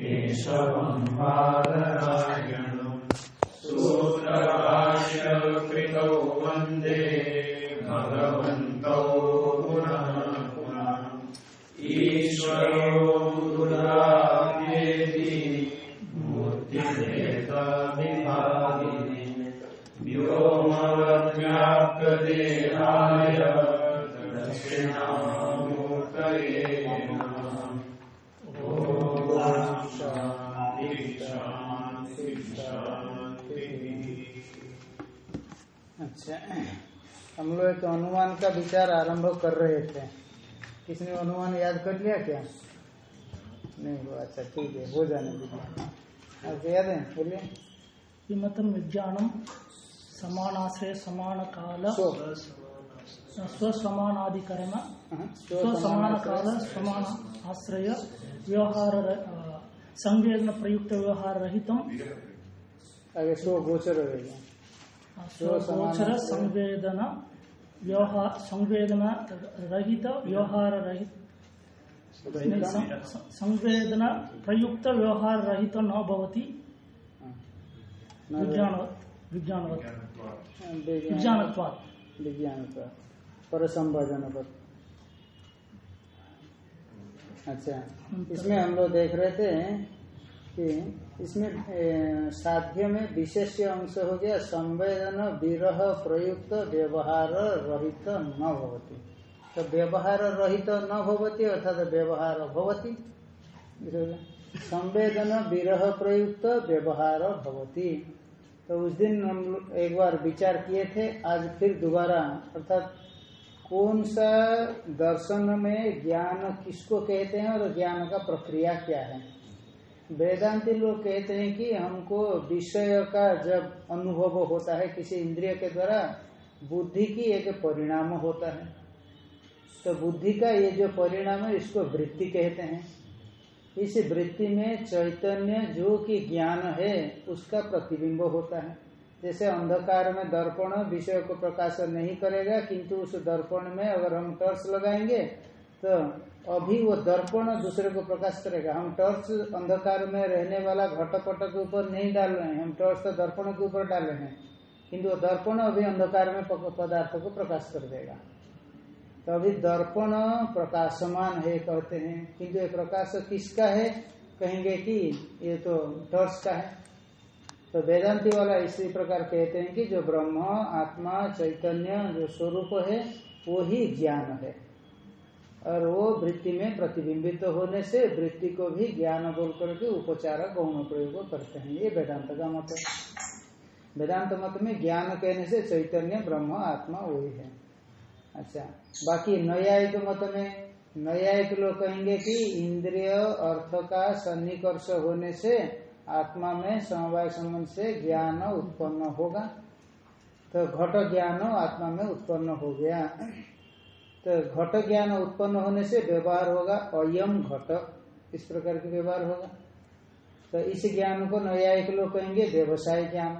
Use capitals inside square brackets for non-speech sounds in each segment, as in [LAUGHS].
केशवम् बादरायणम् सूत्रभाष्यकृतौ वंदे का विचार आरंभ कर रहे थे। किसने अनुमान याद कर लिया क्या? नहीं हुआ अच्छा ठीक है हो जाने दीजिए। आपको याद है? बोलिए। विमतं विज्ञानं समानाश्रय समानकाल सो स्वसमानाधिकरण हाँ, स्वसमानकाल समान आश्रय व्यवहार संवेदन प्रयुक्त व्यवहार रहित आगे सो गोचर रहेगा। स्वगोचर संवेदन व्यवहार संवेदन रहित व्यवहार रहित। संवेदन। प्रयुक्त व्यवहार रहित न भवति। विज्ञान विज्ञानत्वात्। विज्ञान पर संभाजन पर अच्छा इसमें हम लोग देख रहे थे इसमें साध्य में विशेष अंश हो गया, संवेदन, विरह, प्रयुक्त, व्यवहार रहित न भवती तो व्यवहार रहित न भवती अर्थात व्यवहार भवती। संवेदन, विरह, प्रयुक्त, व्यवहार भवती। तो उस दिन हम एक बार विचार किए थे, आज फिर दोबारा, अर्थात कौन सा दर्शन में ज्ञान किसको कहते हैं और ज्ञान का प्रक्रिया क्या है? वेदांति लोग कहते हैं कि हमको विषय का जब अनुभव होता है किसी इंद्रिय के द्वारा, बुद्धि की एक परिणाम होता है। तो बुद्धि का ये जो परिणाम है, इसको वृत्ति कहते हैं। इस वृत्ति में चैतन्य जो कि ज्ञान है, उसका प्रतिबिंब होता है। जैसे अंधकार में दर्पण विषय को प्रकाश नहीं करेगा, किंतु उस दर्पण में अगर हम टर्च लगाएँगे तो अभी वो दर्पण दूसरे को प्रकाश करेगा। हम टॉर्च अंधकार में रहने वाला घटपट के ऊपर नहीं डाल रहे हैं। हम टॉर्च तो दर्पण के ऊपर डाल रहे हैं। किंतु दर्पण अभी अंधकार में पदार्थ को प्रकाश कर देगा। तो अभी दर्पण प्रकाशमान है कहते हैं। किंतु ये प्रकाश किसका है? कहेंगे कि ये तो टॉर्च का है। तो वेदांति वाला इसी प्रकार कहते हैं कि जो ब्रह्म, आत्मा, चैतन्य, जो स्वरूप है, वो ही ज्ञान है। और वो वृत्ति में प्रतिबिंबित तो होने से वृत्ति को भी ज्ञान बोल करके उपचार गौण प्रयोग करते हैं। ये वेदांत का मत है। वेदांत मत में ज्ञान कहने से चैतन्य, ब्रह्म, आत्मा वही है। अच्छा बाकी न्यायिक मत में, न्यायिक लोग कहेंगे कि इंद्रिय अर्थ का सन्निकर्ष होने से आत्मा में समवाय संबंध से ज्ञान उत्पन्न होगा। तो घट ज्ञान आत्मा में उत्पन्न हो गया। तो घट ज्ञान उत्पन्न होने से व्यवहार होगा, अयम घट, इस प्रकार के व्यवहार होगा। तो इस ज्ञान को न्यायिक लोग कहेंगे व्यवसाय ज्ञान।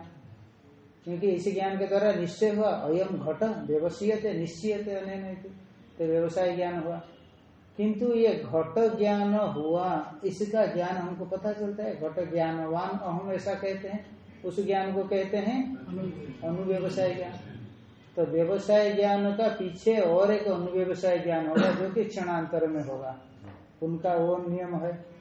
क्योंकि इस ज्ञान के द्वारा निश्चय हुआ, अयम घट व्यवसीय निश्चय नहीं तो व्यवसाय ज्ञान हुआ। किंतु ये घट ज्ञान हुआ, इसका ज्ञान हमको पता चलता है। घट ज्ञानवान अहम ऐसा कहते हैं, उस ज्ञान को कहते हैं अनुव्यवसाय ज्ञान। तो व्यवसाय ज्ञान का पीछे और एक अनुव्यवसाय ज्ञान होगा जो कि क्षणांतर में होगा। उनका वो नियम है।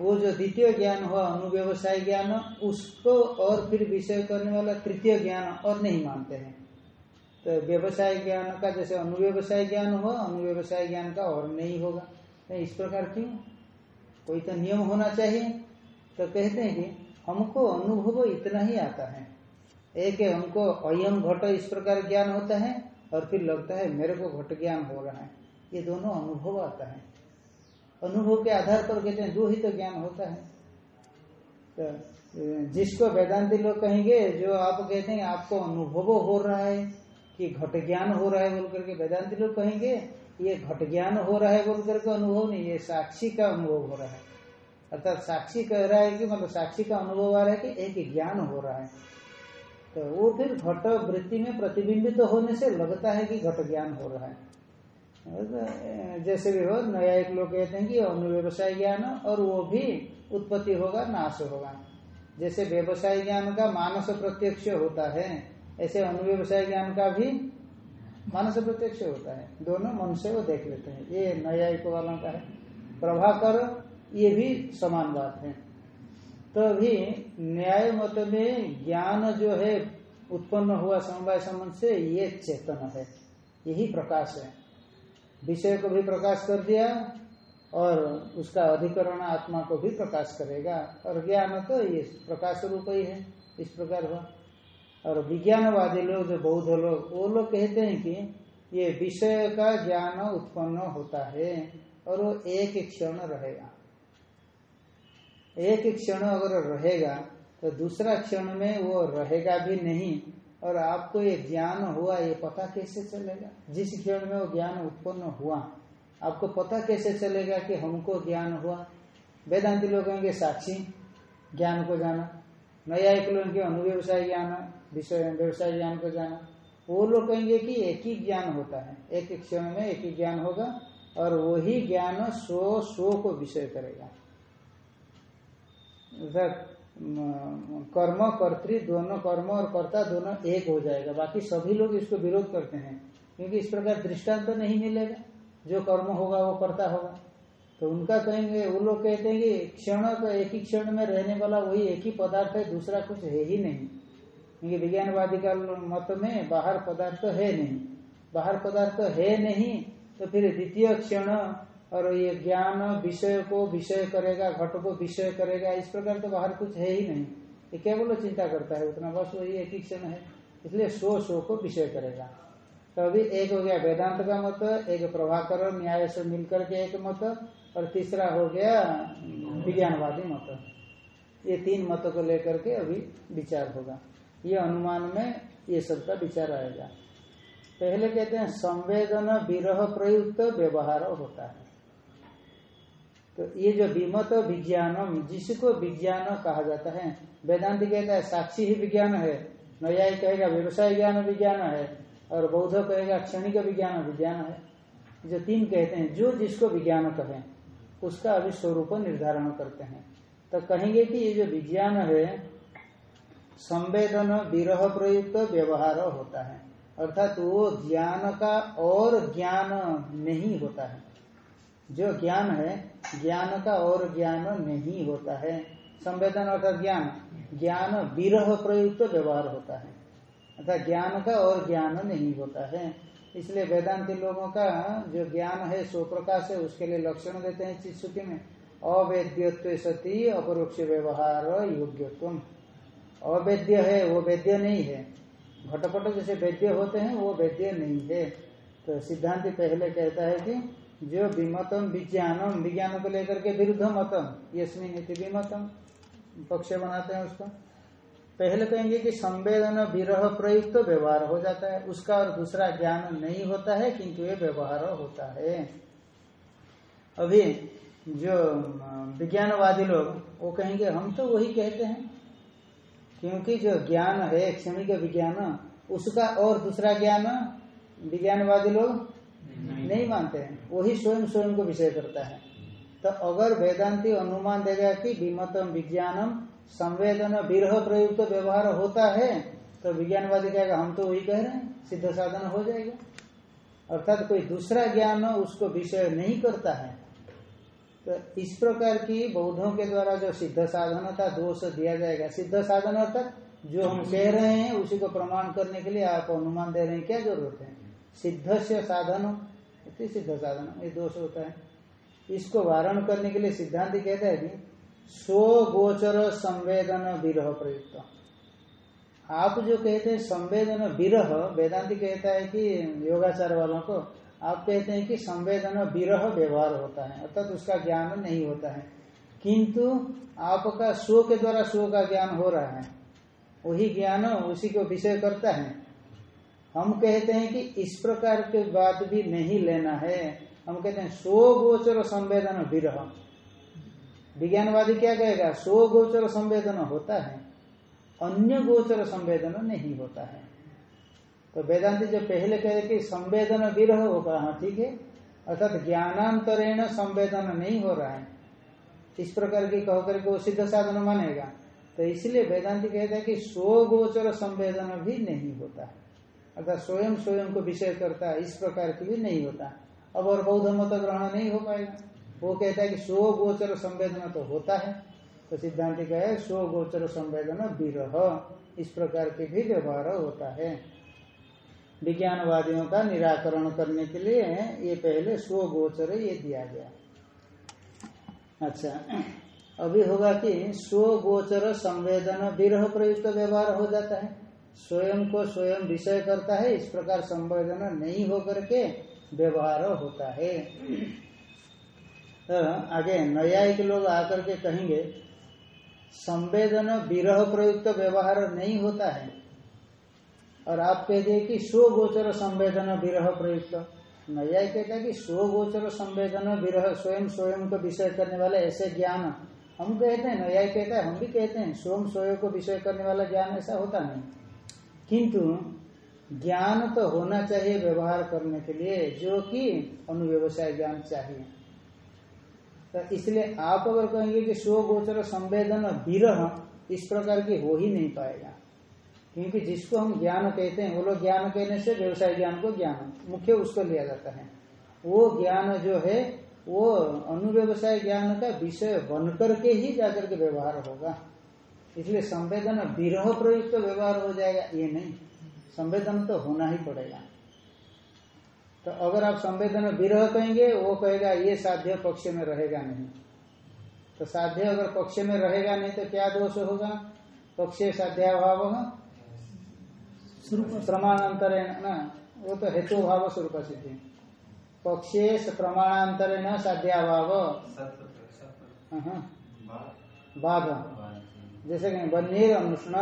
वो जो द्वितीय ज्ञान हुआ, अनुव्यवसाय ज्ञान, उसको और फिर विषय करने वाला तृतीय ज्ञान और नहीं मानते हैं। तो व्यवसाय ज्ञान का जैसे अनुव्यवसाय ज्ञान हुआ, अनुव्यवसाय ज्ञान का और नहीं होगा। तो इस प्रकार क्यों? कोई तो नियम होना चाहिए। तो कहते हैं कि हमको अनुभव इतना ही आता है। एक है, हमको अयम घट इस प्रकार ज्ञान होता है और फिर लगता है, मेरे को घट ज्ञान हो रहा है। ये दोनों अनुभव आता है। अनुभव के आधार पर कहते हैं, दो ही तो ज्ञान होता है। तो जिसको वेदांति लोग कहेंगे, जो आप कहते हैं, आपको अनुभव हो रहा है कि घट ज्ञान हो रहा है बोल करके वेदांति लोग कहेंगे, ये घट ज्ञान हो रहा है बोल करके अनुभव नहीं, ये साक्षी का अनुभव हो रहा है। अर्थात साक्षी कह रहा है कि मतलब साक्षी का अनुभव आ रहा है कि एक ज्ञान हो रहा है। तो वो फिर घट वृत्ति में प्रतिबिंबित तो होने से लगता है कि घट ज्ञान हो रहा है। जैसे भी हो न्यायिक लोग कहते हैं कि अनुव्यवसाय ज्ञान और वो भी उत्पत्ति होगा, नाश होगा। जैसे व्यवसाय ज्ञान का मानस प्रत्यक्ष होता है, ऐसे अनुव्यवसाय ज्ञान का भी मानस प्रत्यक्ष होता है। दोनों मन से वो देख लेते हैं। ये न्यायिक वालों का है। प्रभाकर, ये भी समान बात है। तो अभी न्याय मत में ज्ञान जो है उत्पन्न हुआ समवाय संबंध से ये चेतन है। यही प्रकाश है। विषय को भी प्रकाश कर दिया और उसका अधिकरण आत्मा को भी प्रकाश करेगा। और ज्ञान तो ये प्रकाश रूप ही है, इस प्रकार हुआ। और विज्ञानवादी लोग, जो बौद्ध लोग, वो लोग कहते हैं कि ये विषय का ज्ञान उत्पन्न होता है और वो एक क्षण रहेगा। एक क्षण अगर रहेगा तो दूसरा क्षण में वो रहेगा भी नहीं, और आपको ये ज्ञान हुआ, ये पता कैसे चलेगा? जिस क्षण में वो ज्ञान उत्पन्न हुआ, आपको पता कैसे चलेगा कि हमको ज्ञान हुआ? वेदांति लोग कहेंगे, साक्षी, ज्ञान को जाना। नया एक लोग अनुव्यवसाय ज्ञान, विषय व्यवसाय ज्ञान को जाना। वो लोग कहेंगे कि एक ही ज्ञान होता है। एक क्षण में एक ही ज्ञान होगा, और वही ज्ञान स्व स्व को विषय करेगा। कर्म कर्तृ दोनों कर्म और कर्ता दोनों एक हो जाएगा बाकी सभी लोग इसको विरोध करते हैं क्योंकि इस प्रकार दृष्टांत तो नहीं मिलेगा जो कर्म होगा वो कर्ता होगा तो उनका कहेंगे वो लोग कहते हैं कि क्षण का एक ही क्षण में रहने वाला वही एक ही पदार्थ है दूसरा कुछ है ही नहीं क्योंकि विज्ञानवादी का मत में बाहर पदार्थ तो है नहीं बाहर पदार्थ तो है नहीं तो फिर द्वितीय क्षण और ये ज्ञान विषय को विषय करेगा, घट को विषय करेगा, इस प्रकार तो बाहर कुछ है ही नहीं। ये केवल चिंता करता है, उतना बस वही एक ही क्षण है। इसलिए सो सो को विषय करेगा। तो अभी एक हो गया वेदांत का मत, एक प्रभाकर न्याय से मिलकर के एक मत, और तीसरा हो गया विज्ञानवादी मत। ये तीन मतों को लेकर के अभी विचार होगा। ये अनुमान में ये सबका विचार आएगा। पहले कहते हैं, संवेदन विरह प्रयुक्त व्यवहार होता है। तो ये जो विमत विज्ञानम, जिसको विज्ञान कहा जाता है, वेदांति कहता है, साक्षी ही विज्ञान है। न्यायी कहेगा, व्यवसाय ज्ञान विज्ञान है, और बौद्ध कहेगा, क्षणिक विज्ञान विज्ञान है। जो तीन कहते हैं, जो जिसको विज्ञान कहें, उसका अभी स्वरूप निर्धारण करते हैं। तो कहेंगे कि ये जो विज्ञान है, संवेदन, विरह प्रयुक्त व्यवहार होता है। अर्थात वो ज्ञान का और ज्ञान नहीं होता है। जो ज्ञान है, ज्ञान का और ज्ञान नहीं होता है। संवेदन अर्थात ज्ञान। ज्ञान विरह प्रयुक्त व्यवहार होता है। अर्थात ज्ञान का और ज्ञान नहीं होता है। इसलिए वेदांति लोगों का जो ज्ञान है, सो प्रकाश है, उसके लिए लक्षण देते हैं चित्सुति में। अवैद्यत्व सती अपरोक्ष व्यवहार योग्यत्व अवैद्य है, वो वैद्य नहीं है। घटपट जैसे वैद्य होते हैं, वो वैद्य नहीं है। तो सिद्धांत पहले कहता है कि जो विमतम विज्ञानम, विज्ञान को लेकर के विरुद्ध मतम यशमिन विमतम, पक्ष बनाते हैं उसको। पहले कहेंगे कि संवेदन विरह प्रयुक्त तो व्यवहार हो जाता है, उसका और दूसरा ज्ञान नहीं होता है, किंतु ये व्यवहार होता है। अभी जो विज्ञानवादी लोग, वो कहेंगे, हम तो वही कहते हैं, क्योंकि जो ज्ञान है, क्षणिक विज्ञान, उसका और दूसरा ज्ञान, विज्ञानवादी लोग नहीं मानते हैं। वही स्वयं स्वयं को विषय करता है। तो अगर वेदांति अनुमान देगा कि विमतम, विज्ञानम, संवेदन विरह प्रयुक्त तो व्यवहार होता है तो विज्ञानवादी कहेगा, हम तो वही कह रहे हैं, सिद्ध साधन हो जाएगा। अर्थात कोई दूसरा ज्ञान उसको विषय नहीं करता है। तो इस प्रकार की बौद्धों के द्वारा जो सिद्ध साधन था, दोष दिया जाएगा। सिद्ध साधन अर्थात जो हम कह रहे हैं, उसी को प्रमाण करने के लिए आप अनुमान दे रहे हैं, क्या ज़रूरत है? सिद्ध से साधन सिद्ध साधन ये दोष होता है। इसको वारण करने के लिए सिद्धांत कहता है कि स्व गोचर संवेदन विरह प्रयुक्त। आप जो कहते हैं संवेदन विरह, वेदांति कहता है कि योगाचार वालों को, आप कहते हैं कि संवेदन विरह व्यवहार होता है, अर्थात उसका ज्ञान नहीं होता है। किंतु आपका स्व के द्वारा स्व का ज्ञान हो रहा है, वही ज्ञान उसी को विषय करता है। हम कहते हैं कि इस प्रकार के बात भी नहीं लेना है। हम कहते हैं सो गोचर संवेदन विरह। विज्ञानवादी क्या कहेगा? सो गोचर संवेदन होता है, अन्य गोचर संवेदन नहीं होता है। तो वेदांति जो पहले कहे कि संवेदन विरह होगा हाँ ठीक है, अर्थात ज्ञानांतरेण संवेदन नहीं हो रहा है। इस प्रकार की कह करके वो सिद्ध साधन मानेगा। तो इसलिए वेदांति कहता है कि स्वगोचर संवेदन भी नहीं होता अर्थात स्वयं स्वयं को विषय करता इस प्रकार की भी नहीं होता। अब और बौद्ध मत ग्रहण नहीं हो पाएगा। वो कहता है कि स्वगोचर संवेदना तो होता है। तो सिद्धांत कहे, स्वगोचर संवेदना विरह, इस प्रकार के भी व्यवहार होता है। विज्ञानवादियों का निराकरण करने के लिए ये पहले स्वगोचर ये दिया गया। अच्छा अभी होगा कि स्वगोचर संवेदन विरह प्रयुक्त व्यवहार हो जाता है। स्वयं को स्वयं विषय करता है, इस प्रकार संवेदन नहीं होकर के व्यवहार होता है। तो आगे न्यायिक लोग आकर के कहेंगे, संवेदन विरह प्रयुक्त व्यवहार नहीं होता है। और आप कह दिए कि स्वगोचर संवेदन विरह प्रयुक्त। नया कहता है कि स्वगोचर संवेदन विरह, स्वयं स्वयं को विषय करने वाले ऐसे ज्ञान। हम कहते हैं नया कहता है, हम भी कहते हैं, स्वयं स्वयं को विषय करने वाला ज्ञान ऐसा होता नहीं। किंतु ज्ञान तो होना चाहिए व्यवहार करने के लिए, जो कि अनुव्यवसाय ज्ञान चाहिए। तो इसलिए आप अगर कहेंगे कि स्वगोचर संवेदन विरह इस प्रकार की हो ही नहीं पाएगा। क्योंकि जिसको हम ज्ञान कहते हैं, वो लोग ज्ञान कहने से व्यवसाय ज्ञान को ज्ञान, मुख्य उसको लिया जाता है। वो ज्ञान जो है, वो अनुव्यवसाय ज्ञान का विषय बन करके ही जाकर के व्यवहार होगा। इसलिए संवेदन विरह प्रयुक्त तो व्यवहार हो जाएगा ये नहीं। संवेदन तो होना ही पड़ेगा। तो अगर आप संवेदन विरह कहेंगे वो कहेगा ये साध्य पक्ष में रहेगा नहीं। तो साध्य अगर पक्ष में रहेगा नहीं तो क्या दोष होगा? पक्ष साध्याभाव प्रमाणांतर ना वो तो हेतु भाव स्वरूप सिद्धि। पक्षे प्रमाणांतर न साध्याभाव बाध। जैसे कि बन्नीर अनुष्ण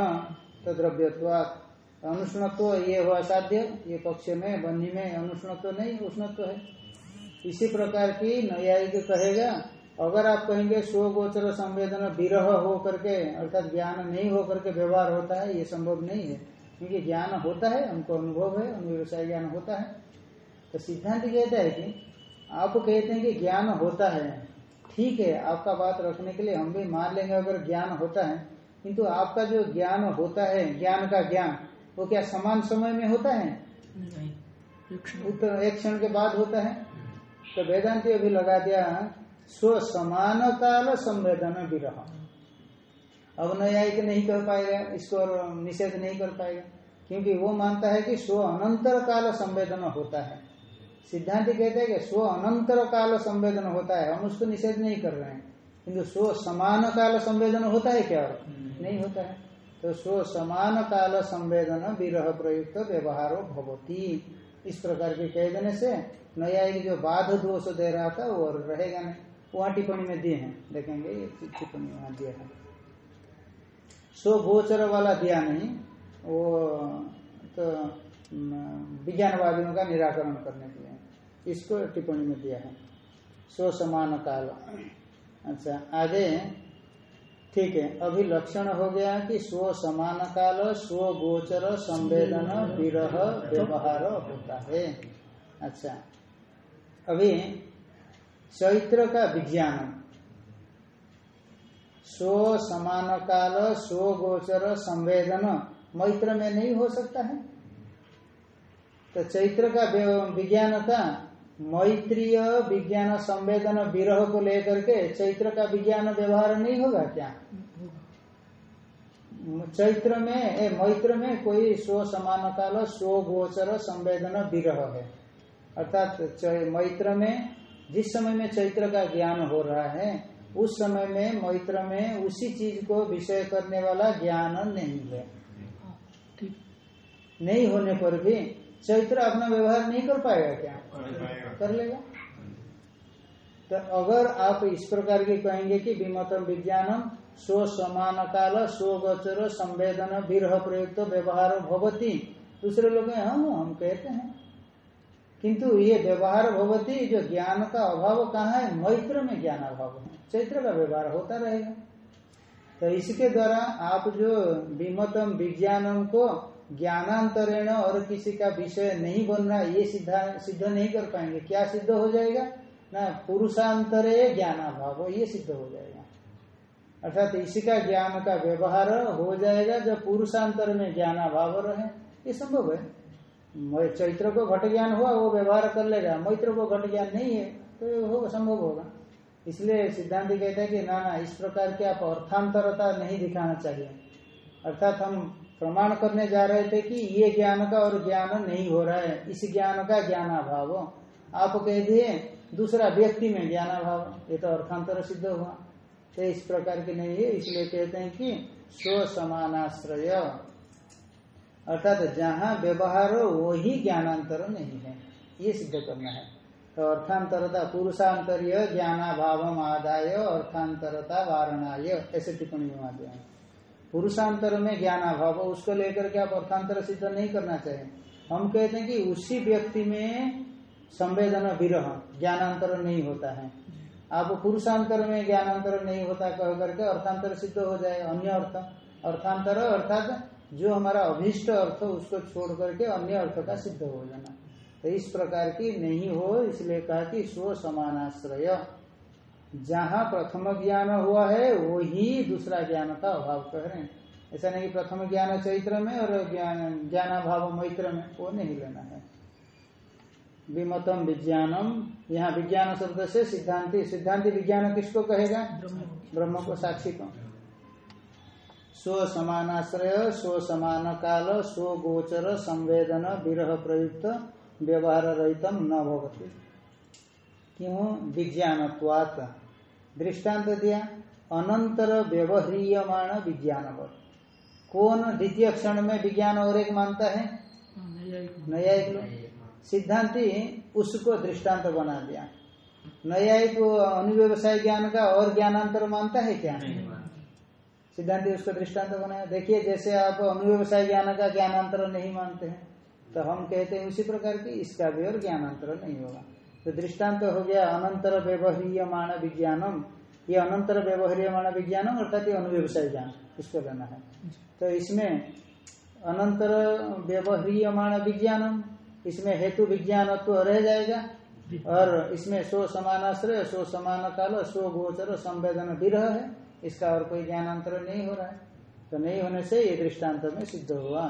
तो द्रव्यत्वात अनुष्णत्व ये हुआ साध्य, ये पक्ष में, बन्नी में अनुष्णत्व नहीं, उष्णत्व है। इसी प्रकार की न्यायिक कहेगा, अगर आप कहेंगे स्वगोचर संवेदन विरह हो करके अर्थात ज्ञान नहीं हो करके व्यवहार होता है, ये संभव नहीं है। क्योंकि ज्ञान होता है, हमको अनुभव है अनुव्यवसाय ज्ञान होता है। तो सिद्धांत कहता है कि आप कहते हैं कि ज्ञान होता है ठीक है आपका बात रखने के लिए हम भी मान लेंगे अगर ज्ञान होता है। किंतु आपका जो ज्ञान होता है ज्ञान का ज्ञान वो क्या समान समय में होता है? उत्तर एक क्षण के बाद होता है? तो वेदांति अभी लगा दिया स्व समान काल संवेदन विरह। अब न्यायिक नहीं कर पाएगा इसको निषेध नहीं कर पाएगा क्योंकि वो मानता है कि स्व अनंतर काल संवेदन होता है। सिद्धांत कहते हैं कि स्व अनंतर काल संवेदन होता है। हम उसको निषेध नहीं कर रहे हैं। किंतु स्व समान काल संवेदन होता है क्या? नहीं होता है। तो स्व समान काल संवेदन विरह प्रयुक्त व्यवहार भवती। इस प्रकार के कह देने से न्यायिक जो बाध दोष दे रहा था, वो रहेगा नहीं। वहाँ टिप्पणी में दिए हैं। देखेंगे, ये टिप्पणी वहाँ दिया है। स्वगोचर वाला दिया नहीं। वो तो विज्ञानवादियों का निराकरण करने के इसको टिप्पणी में दिया है। स्व समान काल। अच्छा आगे। ठीक है, अभी लक्षण हो गया कि स्व समान काल स्व गोचर संवेदन, विरह, व्यवहार होता है। अच्छा अभी चैत्र का विज्ञान। स्व समान काल स्व गोचर संवेदन मैत्र में नहीं हो सकता है। तो चैत्र का विज्ञान का मैत्रीय विज्ञान संवेदन विरह को लेकर के चैत्र का विज्ञान व्यवहार नहीं होगा क्या? चैत्र में ए, मैत्र में कोई स्व समान काल स्व गोचर संवेदन विरह है। अर्थात मैत्र में जिस समय में चैत्र का ज्ञान हो रहा है उस समय में मैत्र में उसी चीज़ को विषय करने वाला ज्ञान नहीं है। नहीं होने पर भी चैत्र अपना व्यवहार नहीं कर पाएगा क्या? कर लेगा। तो अगर आप इस प्रकार के कहेंगे कि विमतम विज्ञानम स्व समान काल स्व गोचर संवेदन, विरह प्रयुक्त व्यवहार भवती। दूसरे लोग हम हम कहते हैं। किंतु ये व्यवहार भवती, जो ज्ञान का अभाव कहाँ है? मैत्र में ज्ञान अभाव है। चैत्र का व्यवहार होता रहेगा। तो इसके द्वारा आप जो विमतम विज्ञानम को ज्ञानांतरेण और किसी का विषय नहीं बनना, ये सिद्धा सिद्ध नहीं कर पाएँगे। क्या सिद्ध हो जाएगा? ना, पुरुषांतरे ज्ञानाभाव, ये सिद्ध हो जाएगा। अर्थात इसी का ज्ञान का व्यवहार हो जाएगा जब पुरुषांतर में ज्ञानाभाव रहे। ये संभव है। चैत्र को घट ज्ञान हुआ, वो व्यवहार कर लेगा। मैत्र को घट ज्ञान नहीं है तो होगा संभव होगा। इसलिए सिद्धांत कहते हैं कि, ना ना, इस प्रकार की आप अर्थांतरता नहीं दिखाना चाहिए। अर्थात हम प्रमाण करने जा रहे थे कि ये ज्ञान का और ज्ञान नहीं हो रहा है। इस ज्ञान का ज्ञानाभाव। आप कह दिए, दूसरा व्यक्ति में ज्ञानाभाव। ये तो अर्थांतर सिद्ध हुआ। तो इस प्रकार की नहीं है, इसलिए कहते हैं कि स्व समानाश्रय अर्थात जहाँ व्यवहार हो, वही ज्ञानांतर नहीं है। ये सिद्ध करना है। तो अर्थांतरता, पुरुषांतरीय ज्ञानाभाव आदाय अर्थांतरता वारणाय, ऐसे टिप्पणी दिया पुरुषांतर में ज्ञानाभाव उसको लेकर के आप अर्थांतर सिद्ध नहीं करना चाहिए हम कहते हैं कि उसी व्यक्ति में संवेदन विरह, ज्ञानांतर नहीं होता है। आप पुरुषांतर में ज्ञानांतर नहीं होता कह करके अर्थांतर सिद्ध हो जाए, अन्य अर्थ, अर्थांतर, अर्थात जो हमारा अभिष्ट अर्थ उसको छोड़ करके अन्य अर्थ का सिद्ध हो जाना। तो इस प्रकार की नहीं हो, इसलिए कहा कि स्व समानाश्रय। जहाँ प्रथम ज्ञान हुआ है वही दूसरा ज्ञान का अभाव कह रहे हैं। ऐसा नहीं प्रथम ज्ञान चैत्र में और ज्ञान ज्ञानाभाव मैत्र में वो नहीं लेना है। विमतम विज्ञानम यहाँ विज्ञान शब्द से सिद्धांति सिद्धांति विज्ञान किसको कहेगा? ब्रह्म को साक्षी को। स्व समानाश्रय स्व समान काल स्व गोचर संवेदन विरह प्रयुक्त व्यवहार रहितम न भवती। क्यों विज्ञान दृष्टांत दिया अनंतर व्यवहारियमाण विज्ञान कौन द्वितीय क्षण में विज्ञान और एक मानता है? नया एक लोग सिद्धांति उसको दृष्टांत बना दिया। नया एक अनुव्यवसाय ज्ञान का और ज्ञानांतर मानता है क्या? सिद्धांति उसको दृष्टांत बनाया। देखिए जैसे आप अनुव्यवसाय ज्ञान का ज्ञानांतर नहीं मानते हैं तो हम कहते हैं उसी प्रकार की इसका भी और ज्ञानांतर नहीं होगा। तो दृष्टांत हो गया अनंतर व्यवहारियमाण विज्ञानम। ये अनंतर व्यवहारियमाण विज्ञानम अर्थात ये अनुव्यवसाय ज्ञान, इसको लेना है। तो इसमें अनंतर व्यवहारियमाण विज्ञानम, इसमें हेतु विज्ञान तो रह जाएगा, और इसमें सो समानाश्रय सो समान काल, सो गोचर, संवेदन विरह है। इसका और कोई ज्ञानांतर नहीं हो रहा है। तो नहीं होने से ये दृष्टांत में सिद्ध हुआ।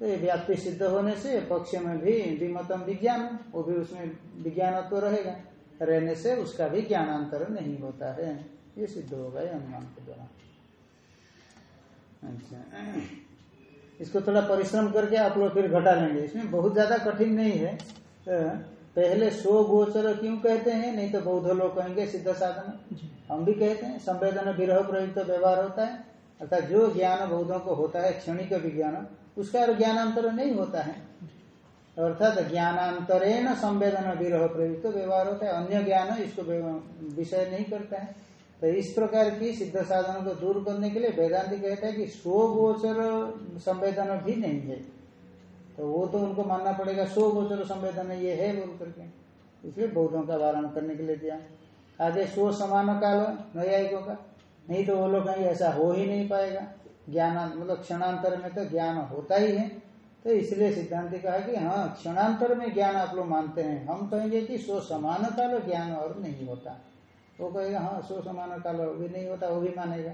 तो ये व्याप्ति सिद्ध होने से पक्ष में भी विमतम विज्ञान वो भी उसमें विज्ञान तो रहेगा। रहने से उसका भी ज्ञानांतर नहीं होता है। ये सिद्ध होगा ये अनुमान के द्वारा। अच्छा। इसको थोड़ा परिश्रम करके आप लोग फिर घटा लेंगे। इसमें बहुत ज़्यादा कठिन नहीं है। तो पहले सो गोचर क्यों कहते हैं? नहीं तो बौद्ध लोग कहेंगे सिद्ध साधन। हम भी कहते हैं संवेदन विरह प्रयुक्त व्यवहार होता है। अर्थात जो ज्ञान बौद्धों को होता है क्षणिक विज्ञान उसका ज्ञानांतर नहीं होता है। अर्थात ज्ञानांतरेण संवेदन विरह प्रयुक्त व्यवहार होता है। अन्य ज्ञान इसको विषय नहीं करता है। तो इस प्रकार की सिद्ध साधन को दूर करने के लिए वेदांति कहता है कि स्वगोचर संवेदन भी नहीं है। तो वो तो उनको मानना पड़ेगा, स्वगोचर संवेदन ये है बोल करके। इसलिए बौद्धों का वारण करने के लिए दिया। आगे स्व समान काल, न्यायिकों का। नहीं तो वो लोग कहीं ऐसा हो ही नहीं पाएगा। ज्ञान मतलब क्षणांतर में तो ज्ञान होता ही है। तो इसलिए सिद्धांत कहा कि हाँ क्षणांतर में ज्ञान आप लोग मानते हैं। हम कहेंगे कि सो समान काल ज्ञान और नहीं होता। वो कहेगा हाँ सो समान काल भी नहीं होता, वो भी मानेगा।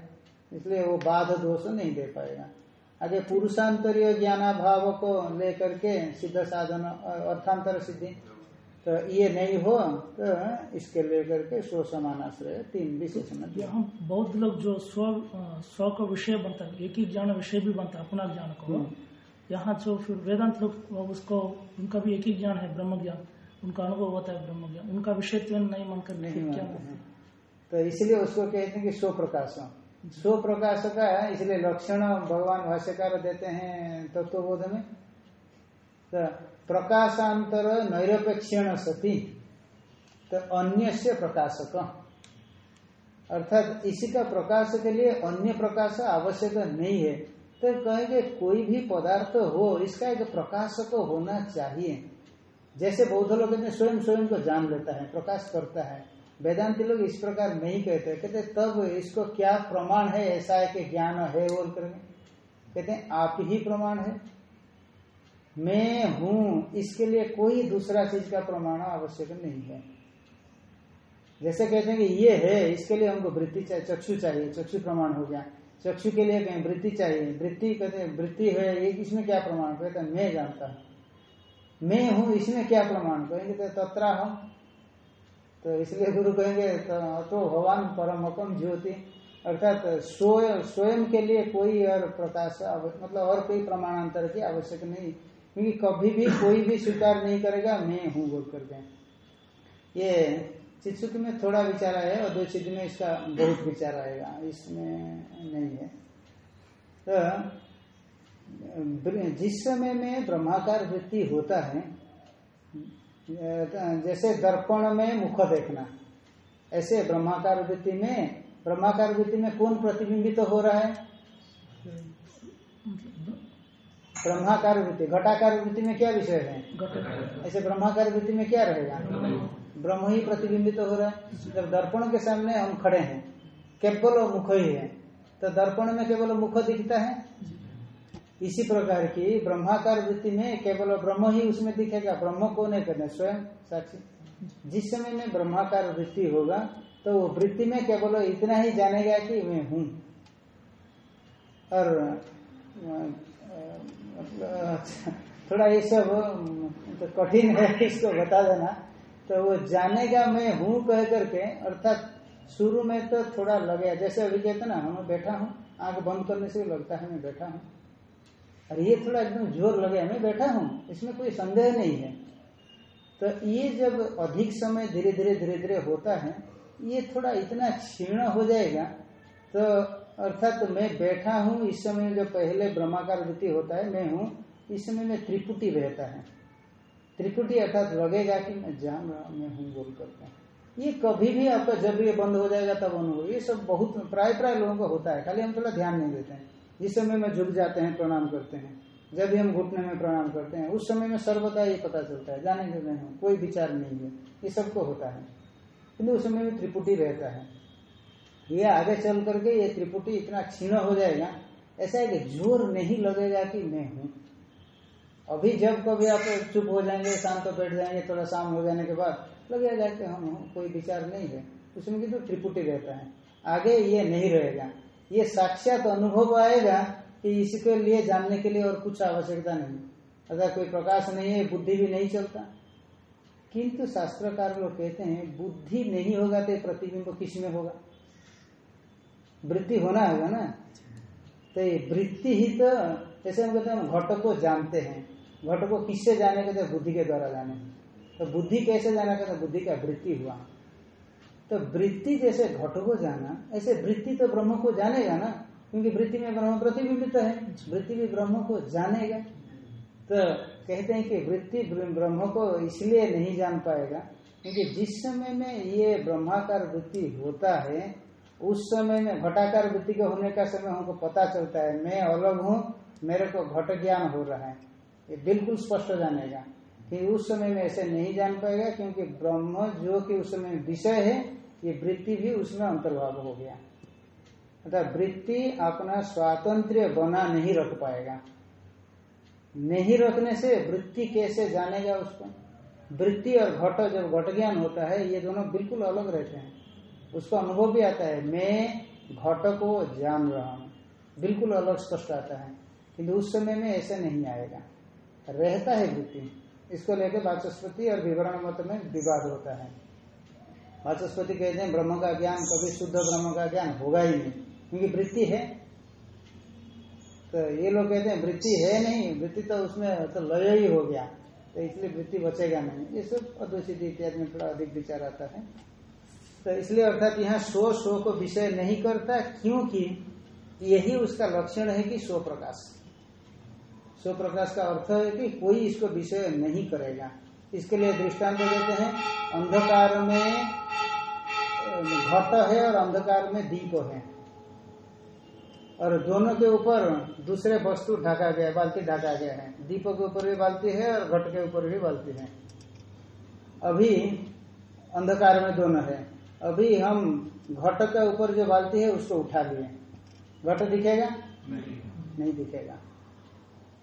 इसलिए वो बाध दोष नहीं दे पाएगा। आगे पुरुषांतरीय ज्ञानाभाव को लेकर के सिद्ध साधन अर्थांतर सिद्धि। तो ये नहीं हो तो इसके लेकर के स्व समानाश्रय तीन विशेषण यहाँ बहुत लोग जो स्व स्व का विषय बनता है एक ही ज्ञान विषय भी बनता है अपना ज्ञान को। हम्म। यहाँ जो फिर वेदांत लोग उसको उनका भी एक ही ज्ञान है ब्रह्म ज्ञान। उनका अनुभव होता है ब्रह्म ज्ञान। उनका विषय नहीं मानकर नहीं मानते तो इसलिए उसको कहते हैं कि स्व प्रकाश स्व प्रकाश का इसलिए लक्षण भगवान भाष्यकार देते हैं तत्वबोध में। तो प्रकाशांतर नैरपेक्षण सती। तो अन्य से प्रकाशक। अर्थात इसी का प्रकाश के लिए अन्य प्रकाश आवश्यक नहीं है। तो कहेंगे कोई भी पदार्थ हो, इसका एक प्रकाशक होना चाहिए। जैसे बौद्ध लोग स्वयं स्वयं को जान लेता है, प्रकाश करता है। वेदांति लोग इस प्रकार नहीं कहते। कहते तब इसको क्या प्रमाण है? ऐसा है कि ज्ञान है बोल करके। कहते आप ही प्रमाण है। मैं हूँ इसके लिए कोई दूसरा चीज़ का प्रमाण आवश्यक नहीं है। जैसे कहते हैं कि ये है इसके लिए हमको वृत्ति चाहिए चक्षु चाहिए चक्षु प्रमाण हो गया। चक्षु के लिए कहीं वृत्ति चाहिए वृत्ति कहते वृत्ति है ये इसमें क्या प्रमाण? कहते हैं मैं जानता हूँ। मैं हूँ इसमें क्या प्रमाण? कहेंगे तो तत्रा हम तो इसलिए गुरु कहेंगे तो, तो भगवान परमकम ज्योति। अर्थात स्वयं स्वयं के लिए कोई और प्रकाश मतलब और कोई प्रमाणांतर की आवश्यक नहीं। क्योंकि कभी भी कोई भी स्वीकार नहीं करेगा, मैं हूँ बोल करके। ये चित्सुक में थोड़ा विचार आया और दो चीज़ में इसका बहुत विचार आएगा। इसमें नहीं है। तो जिस समय में ब्रह्माकार वृत्ति होता है जैसे दर्पण में मुख देखना, ऐसे ब्रह्माकार वृत्ति में, ब्रह्माकार वृत्ति में कौन प्रतिबिंबित तो हो रहा है? ब्रह्माकार वृत्ति। घटाकार वृत्ति में क्या विषय है? ऐसे ब्रह्माकार वृत्ति में क्या रहेगा? ब्रह्म ही प्रतिबिंबित तो हो रहा है। जब दर्पण के सामने हम खड़े हैं केवल मुख ही है तो दर्पण में केवल मुख दिखता है? इसी प्रकार की ब्रह्माकार वृत्ति में केवल ब्रह्म ही उसमें दिखेगा। ब्रह्म को नहीं करना स्वयं साक्षी। जिस समय में ब्रह्माकार वृत्ति होगा तो वो वृत्ति में केवल इतना ही जानेगा कि मैं हूँ। और [LAUGHS] थोड़ा ये सब तो कठिन है [LAUGHS] इसको बता देना। तो वो जानेगा मैं हूँ कह करके, अर्थात शुरू में तो थोड़ा लगे। जैसे अभी कहते ना हम बैठा हूँ, आँख बंद करने से लगता है मैं बैठा हूँ। और ये थोड़ा एकदम ज़ोर लगे, मैं बैठा हूँ, इसमें कोई संदेह नहीं है। तो ये जब अधिक समय धीरे धीरे धीरे धीरे होता है, ये थोड़ा इतना क्षीण हो जाएगा तो अर्थात तो मैं बैठा हूँ, इस समय जो पहले ब्रह्माकार वृत्ति होता है, मैं हूँ, इस समय में त्रिपुटी रहता है। त्रिपुटी अर्थात लगेगा कि मैं जान रहा मैं हूँ बोल करके। ये कभी भी आपका जब ये बंद हो जाएगा, तब अनुभव। ये सब बहुत प्राय प्राय लोगों को होता है, खाली हम थोड़ा ध्यान नहीं देते हैं। जिस समय में झुक जाते हैं, प्रणाम करते हैं, जब भी हम घुटने में प्रणाम करते हैं, उस समय में सर्वदा ये पता चलता है, जाने के नहीं, कोई विचार नहीं है। ये सबको होता है। किन्तु उस समय में त्रिपुटी रहता है। ये आगे चल करके ये त्रिपुटी इतना क्षीण हो जाएगा। ऐसा है कि ज़ोर नहीं लगेगा कि मैं हूँ। अभी जब कभी आप चुप हो जाएँगे, शांत तो बैठ जाएँगे, थोड़ा शाम हो जाने के बाद लगेगा कि हम कोई विचार नहीं है। उसमें किंतु तो त्रिपुटी रहता है। आगे ये नहीं रहेगा। ये साक्षात अनुभव आएगा कि इसके लिए जानने के लिए और कुछ आवश्यकता नहीं। अगर कोई प्रकाश नहीं है, बुद्धि भी नहीं चलता। किंतु शास्त्रकार लोग कहते हैं, बुद्धि नहीं होगा तो प्रतिबिंब किसमें होगा? वृत्ति होना होगा ना? तो ये वृत्ति ही तो जैसे हम कहते हैं घट को जानते हैं। घट को किससे जाने के तो बुद्धि के द्वारा जाने तो बुद्धि कैसे जाना? कहते बुद्धि का वृत्ति हुआ। तो वृत्ति जैसे घट को जाना, ऐसे वृत्ति तो ब्रह्म को जानेगा ना? क्योंकि वृत्ति में ब्रह्म प्रतिबिंबित है। वृत्ति भी ब्रह्म को जानेगा। तो कहते हैं कि वृत्ति ब्रह्म को इसलिए नहीं जान पाएगा, क्योंकि जिस समय में ये ब्रह्माकार वृत्ति होता है उस समय में घटाकार वृत्ति के होने का समय हमको पता चलता है। मैं अलग हूँ, मेरे को घट ज्ञान हो रहा है। ये बिल्कुल स्पष्ट जानेगा कि उस समय में ऐसे नहीं जान पाएगा क्योंकि ब्रह्म जो कि उस समय विषय है, ये वृत्ति भी उसमें अंतर्भाव हो गया। अर्थात वृत्ति अपना स्वातंत्र बना नहीं रख पाएगा। नहीं रखने से वृत्ति कैसे जानेगा उसको? वृत्ति और घट, जब घट ज्ञान होता है, ये दोनों बिल्कुल अलग रहते हैं। उसको अनुभव भी आता है, मैं घट को जान रहा हूँ। बिल्कुल अलग स्पष्ट आता है, किंतु उस समय में ऐसा नहीं आएगा। रहता है वृत्ति, इसको लेकर वाचस्पति और विवरण मत में विवाद होता है। वाचस्पति कहते हैं, ब्रह्म का ज्ञान कभी शुद्ध ब्रह्म का ज्ञान होगा ही नहीं, क्योंकि वृत्ति है। तो ये लोग कहते हैं, वृत्ति है नहीं, वृत्ति तो उसमें तो लय ही हो गया तो इसलिए वृत्ति बचेगा नहीं। ये सब अद्वैत इत्यादि में थोड़ा अधिक विचार आता है। तो इसलिए अर्थात यहाँ स्व स्व को विषय नहीं करता, क्योंकि यही उसका लक्षण है कि स्व प्रकाश। स्व प्रकाश का अर्थ है कि कोई इसको विषय नहीं करेगा। इसके लिए दृष्टांत देते हैं, अंधकार में, घट है और अंधकार में दीप है। और दोनों के ऊपर दूसरे वस्तु ढका गया बाल्टी ढका गया है। दीप के ऊपर भी बाल्टी है और घट के ऊपर भी बाल्टी है। अभी अंधकार में दोनों है। अभी हम घट के ऊपर जो बाल्टी है उसको उठा लिए। घट दिखेगा? नहीं, नहीं दिखेगा।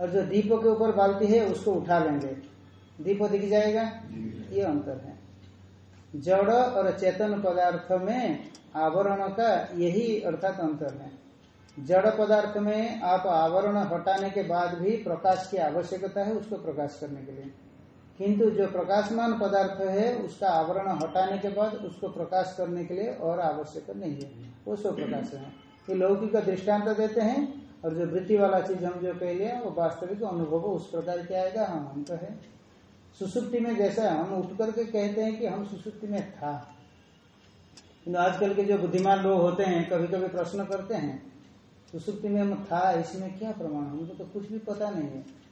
और जो दीप के ऊपर बाल्टी है उसको उठा लेंगे। दीप दिख जाएगा? ये अंतर है। जड़ और चेतन पदार्थ में आवरण का यही अर्थात अंतर है। जड़ पदार्थ में आप आवरण हटाने के बाद भी प्रकाश की आवश्यकता है उसको प्रकाश करने के लिए। किंतु जो प्रकाशमान पदार्थ है, उसका आवरण हटाने के बाद उसको प्रकाश करने के लिए और आवश्यक नहीं है। वो स्व प्रकाश है। ये लौकिक का दृष्टांत देते हैं और जो वृत्ति वाला चीज़ हम जो कह लिया, वो वास्तविक अनुभव उस प्रकार के आएगा हाँ हम तो है। सुसुप्ति में जैसा हम उठ करके कहते हैं कि हम सुसुप्ति में था। आजकल के जो बुद्धिमान लोग होते हैं कभी कभी प्रश्न करते हैं, सुसुप्ति में हम था, इसमें क्या प्रमाण? हमको तो कुछ भी पता नहीं है।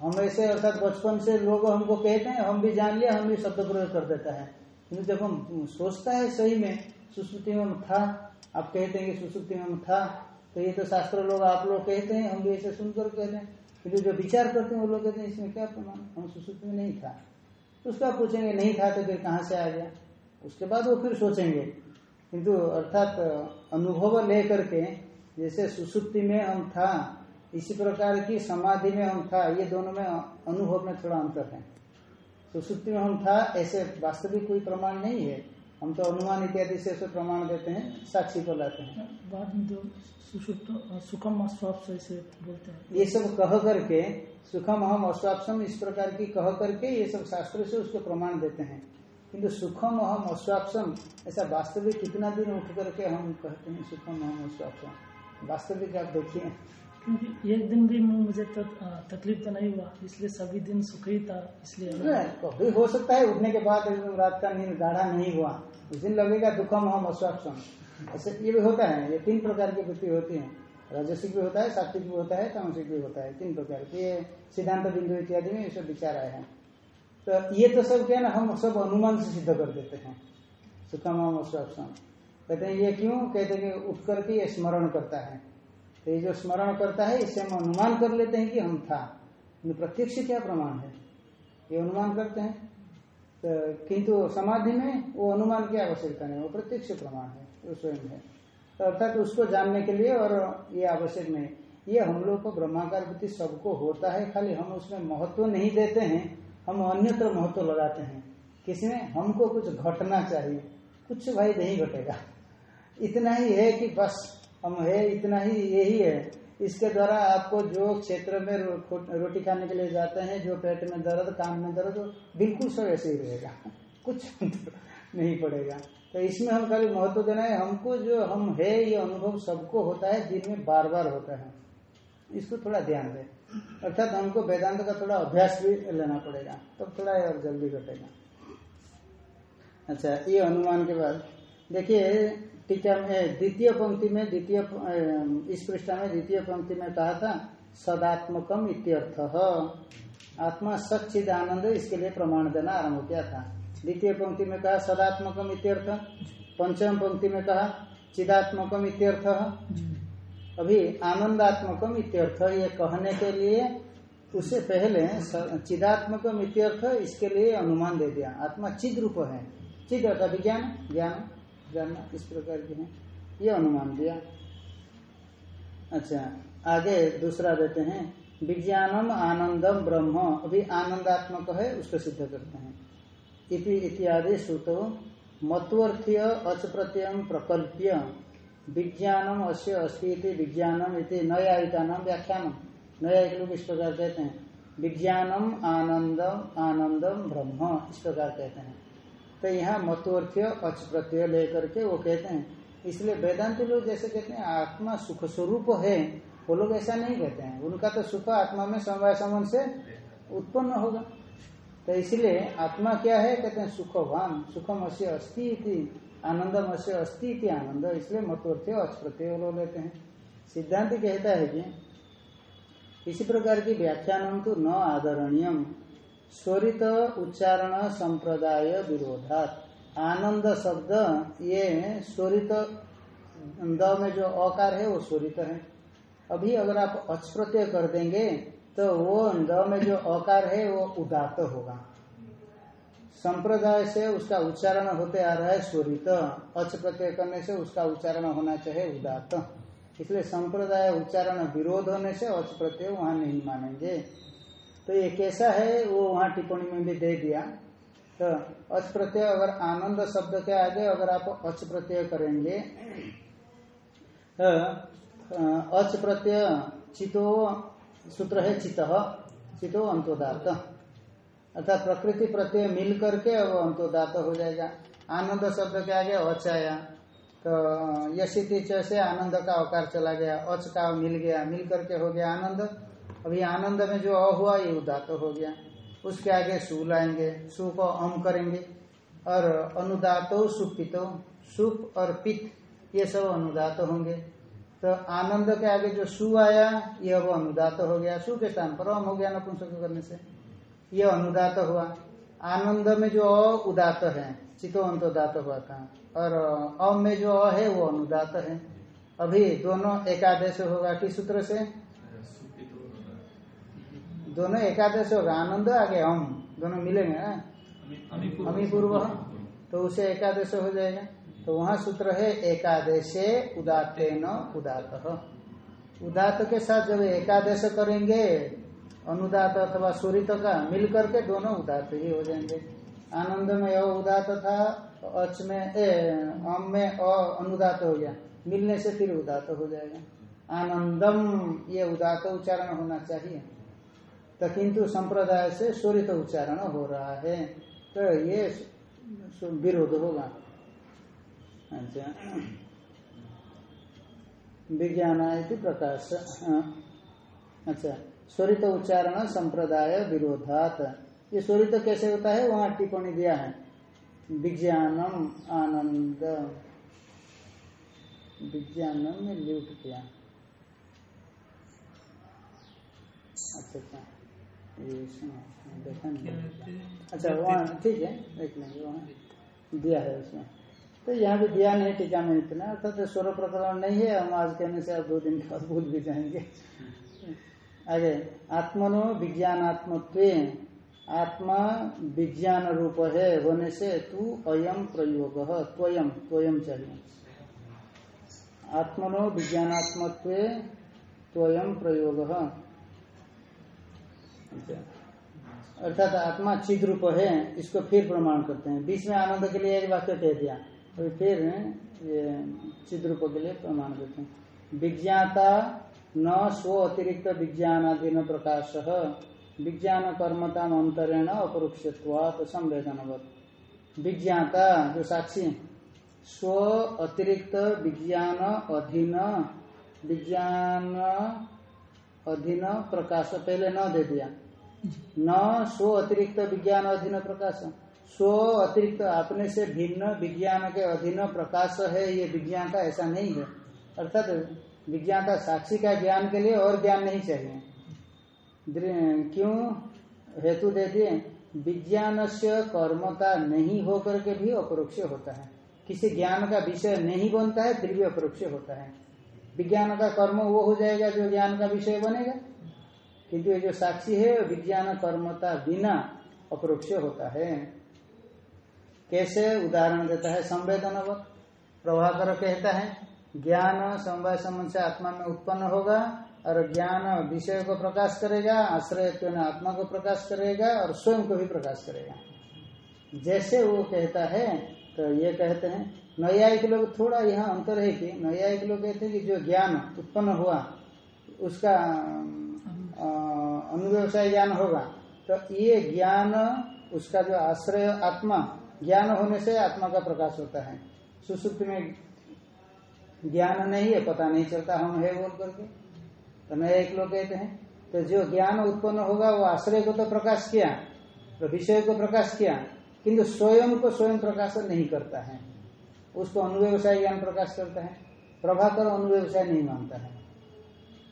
हम ऐसे अर्थात बचपन से लोग हमको कहते हैं, हम भी जान लिया, हम भी शब्द प्रयोग कर देता है। किन्तु जब हम सोचता है सही में, सुश्रुति में था, आप कहते हैं कि सुसुप्ति में था तो ये तो शास्त्र लोग आप लोग कहते हैं, हम भी ऐसे सुनकर कहते हैं। किन्तु जो विचार करते हैं वो लोग कहते हैं, इसमें क्या प्रमाण? हम सुसुप्ति में नहीं था। तो उसका पूछेंगे, नहीं था तो फिर कहाँ से आ गया? उसके बाद वो फिर सोचेंगे। किंतु अर्थात अनुभव ले करके जैसे सुसुप्ति में हम था इसी प्रकार की समाधि में हम था ये दोनों में अनुभव में थोड़ा अंतर है। सुसुप्ति में हम था ऐसे वास्तविक कोई प्रमाण नहीं है। हम तो अनुमान इत्यादि से ऐसे प्रमाण देते हैं साक्षी को लाते हैं। बाद में जो सुषुप्त सुखम ऐसे बोलते हैं। ये सब कह करके सुखम हम अस्वापसम इस प्रकार की कह करके ये सब शास्त्र से उसको प्रमाण देते हैं। किंतु सुखम हम अस्वापसम ऐसा वास्तविक कितना दिन उठ करके हम कहते हैं सुखम हम अस्वापसम वास्तविक आप देखिए। क्योंकि एक दिन भी मुझे तकलीफ़ तो नहीं हुआ, इसलिए सभी दिन सुख था, इसलिए कभी हो सकता है, उठने के बाद रात का नींद गाढ़ा नहीं हुआ। उस दिन लगेगा दुखम हम अस्वापसम ऐसे ये भी होता है, ये तीन प्रकार की वृत्ति होती है। राजस्विक भी होता है, सात्विक भी होता है, तामसिक भी होता है, तीन प्रकार के। ये सिद्धांत बिंदु इत्यादि में ये सब विचार आए हैं। तो ये तो सब क्या ना, हम सब अनुमान से सिद्ध कर देते हैं। सुखम हम अस्वापसम कहते हैं, ये क्यों? कहते हैं उठ करके ये स्मरण करता है। तो ये जो स्मरण करता है इससे हम अनुमान कर लेते हैं कि हम था। प्रत्यक्ष क्या प्रमाण है? ये अनुमान करते हैं। तो किंतु समाधि में वो अनुमान की आवश्यकता नहीं, वो प्रत्यक्ष प्रमाण है, वो स्वयं है। तो अर्थात उसको जानने के लिए और ये आवश्यक नहीं। ये हम लोग को ब्रह्माकार वृत्ति सबको होता है, खाली हम उसमें महत्व नहीं देते हैं, हम अन्यत्र महत्व लगाते हैं। किसमें हमको कुछ घटना चाहिए, कुछ भाई नहीं घटेगा। इतना ही है कि बस हम है इतना ही यही है। इसके द्वारा आपको जो क्षेत्र में रो, रोटी खाने के लिए जाते हैं जो पेट में दर्द कान में दर्द बिल्कुल सब ऐसे ही रहेगा। [LAUGHS] कुछ नहीं पड़ेगा। तो इसमें हम खाली महत्व देना है हमको जो हम है ये अनुभव सबको होता है दिन में बार बार होता है। इसको थोड़ा ध्यान दें। अर्थात हमको वेदांत का थोड़ा अभ्यास भी लेना पड़ेगा। तब तो थोड़ा और जल्दी घटेगा। अच्छा ये अनुमान के बाद। देखिए टीका में द्वितीय पंक्ति में, द्वितीय इस पृष्ठा में द्वितीय पंक्ति में कहा था, सदात्मकम इत्यर्थ। आत्मा सचिद आनंद इसके लिए प्रमाण देना आरंभ किया था। द्वितीय पंक्ति में कहा, सदात्मकम इत्यर्थ। पंचम पंक्ति में कहा, चिदात्मकम इत्यर्थ। अभी आनंदात्मकम इत्यर्थ, ये कहने के लिए उससे पहले चिदात्मकम इत्यर्थ, इसके लिए अनुमान दे दिया। आत्मा चिद रूप है। चिद अर्थात विज्ञान, ज्ञान। जानना इस प्रकार के हैं? ये अनुमान दिया। अच्छा आगे दूसरा देते हैं, विज्ञानम आनंदम ब्रह्म, अभी आनंदात्मक है, उसको सिद्ध करते हैं। इति इत्यादि श्रुतो मत्वर्थीय अच प्रत्यय प्रकल्प्य, विज्ञानम अस्य अस्ति विज्ञानम इति नयायिका नाम व्याख्यानम नयायिक लोग इस प्रकार कहते हैं, विज्ञानम आनंदम आनंदम ब्रह्म, इस प्रकार कहते हैं। तो यहाँ मतवर्थ्य अच प्रत्यय लेकर के वो कहते हैं। इसलिए वेदांत लोग जैसे कहते हैं, आत्मा सुख स्वरूप है। वो लोग ऐसा नहीं कहते हैं। उनका तो सुख आत्मा में समवाय समन से उत्पन्न होगा। तो इसलिए आत्मा क्या है? कहते हैं, सुखवान सुखम अश्य अस्थि आनंदम अश्य अस्थि आनंद। इसलिए मतवर्थ्य अच प्रत्यय लोग लेते हैं। सिद्धांत कहता है कि इसी प्रकार की व्याख्यान तो न आदरणीयम। स्वरित उच्चारण संप्रदाय विरोधात। आनंद शब्द, ये स्वरित, द में जो अकार है, वो स्वरित है। अभी अगर आप अचप्रत्यय कर देंगे तो वो द में जो अकार है, वो उदात होगा। संप्रदाय से उसका उच्चारण होते आ रहा है स्वरित। अच प्रत्यय करने से उसका उच्चारण होना चाहिए उदात इसलिए संप्रदाय उच्चारण विरोध होने से अच प्रत्यय वहाँ नहीं मानेंगे। तो ये कैसा है, वो वहाँ टिप्पणी में भी दे दिया। तो अच प्रत्यय अगर आनंद शब्द के आगे अगर आप अच प्रत्यय करेंगे तो अच प्रत्यय चितो सूत्र है चित, चितो अंतोदात अर्थात प्रकृति प्रत्यय मिल करके अब अंतोदात हो जाएगा। आनंद शब्द के आगे अच आया तो यशिति से आनंद का अवकार चला गया, अच का मिल गया, मिल करके हो गया आनंद। अभी आनंद में जो अ हुआ, ये उदात हो गया। उसके आगे सु लाएँगे, सु को अम करेंगे। और अनुदातो सुपितो, सुप और पित, ये सब अनुदात होंगे। तो आनंद के आगे जो सु आया, ये अब अनुदात हो गया। सु के स्थान पर अम हो गया नपुंसक करने से। ये अनुदात हुआ। आनंद में जो अ उदात है, चितो अंतोदात हुआ था। और अम में जो अ है, वो अनुदात है। अभी दोनों एकादश होगा किस सूत्र से? दोनों एकादश होगा आनंद आगे हम दोनों मिलेंगे ना? अमी पूर्व तो उसे एकादश हो जाएगा। तो वहाँ सूत्र है एकादशे उदाते न उदात उदात के साथ जब एकादश करेंगे अनुदात अथवा सूरित का मिल करके दोनों उदात ही हो जाएँगे। आनंद में अ उदात था अच में ए अम में अ अनुदात हो गया। मिलने से फिर उदात हो जाएगा। आनंदम ये उदात उच्चारण होना चाहिए। तो किंतु संप्रदाय से स्वरित उच्चारण हो रहा है। तो ये विरोध होगा। अच्छा। विज्ञान प्रकाश। अच्छा। स्वरित उच्चारण संप्रदाय विरोधात। ये स्वरित कैसे होता है? वहाँ टिप्पणी दिया है। विज्ञानम आनंद। विज्ञानम में ल्यूट किया। अच्छा अच्छा। अच्छा वहाँ, ठीक है देख लेंगे वहाँ दिया है उसमें तो यहाँ भी दिया नहीं टीका में इतना अर्थात तो स्वर प्रकरण नहीं है, हम आज कहने से अब दो दिन के बाद भूल भी जाएँगे। आगे, आत्मनो विज्ञानात्मत्व आत्मा विज्ञान रूप है, होने से तू अयम प्रयोग त्वयम त्वयम चाहिए आत्मनो विज्ञानात्मत्व, त्वयम प्रयोग अर्थात आत्मा चिद रूप है, इसको फिर प्रमाण करते हैं। बीच में आनंद के लिए एक वाक्य कह दिया तो फिर, ये चिद रूप के लिए प्रमाण करते हैं। विज्ञाता न स्व अतिरिक्त विज्ञानाधीन प्रकाश, विज्ञान कर्मता अंतरेण अपरोक्षत्वात संवेदनवत। विज्ञाता, जो साक्षी, स्व अतिरिक्त विज्ञान अधीन विज्ञान अधीन प्रकाश पहले न दे दिया। न स्व अतिरिक्त विज्ञान अधीन प्रकाश। स्व अतिरिक्त अपने से भिन्न विज्ञान के अधीन प्रकाश है, ये विज्ञान का ऐसा नहीं है। अर्थात विज्ञान का साक्षी का ज्ञान के लिए और ज्ञान नहीं चाहिए। क्यों? हेतु दे दिए। विज्ञान से कर्मता नहीं होकर के भी अपरोक्ष होता है। किसी ज्ञान का विषय नहीं बनता है, फिर भी अपरोक्ष होता है। विज्ञान का कर्म वो हो जाएगा जो ज्ञान का विषय बनेगा। ये जो साक्षी है विज्ञान कर्मता बिना अपरोक्ष होता है। कैसे उदाहरण देता है? संवेदनवत प्रभाकर कहता है, ज्ञान समवाय संबंध से आत्मा में उत्पन्न होगा और ज्ञान विषय को प्रकाश करेगा, आश्रय आत्मा को प्रकाश करेगा और स्वयं को भी प्रकाश करेगा। जैसे वो कहता है तो ये कहते हैं, नैयायिक लोग थोड़ा यहाँ अंतर है कि नैयायिक लोग कहते हैं कि जो ज्ञान उत्पन्न हुआ, उसका अनुव्यवसाय ज्ञान होगा। तो ये ज्ञान, उसका जो आश्रय आत्मा, ज्ञान होने से आत्मा का प्रकाश होता है। सुसुप्त में ज्ञान नहीं है, पता नहीं चलता हम है बोल करके। तो नया एक लोग कहते हैं तो जो ज्ञान उत्पन्न होगा, वो आश्रय को तो प्रकाश किया तो विषय को प्रकाश किया, किंतु स्वयं को स्वयं प्रकाश नहीं करता है। उसको अनुव्यवसाय ज्ञान प्रकाश करता है। प्रभाकर अनुव्यवसाय नहीं मानता है।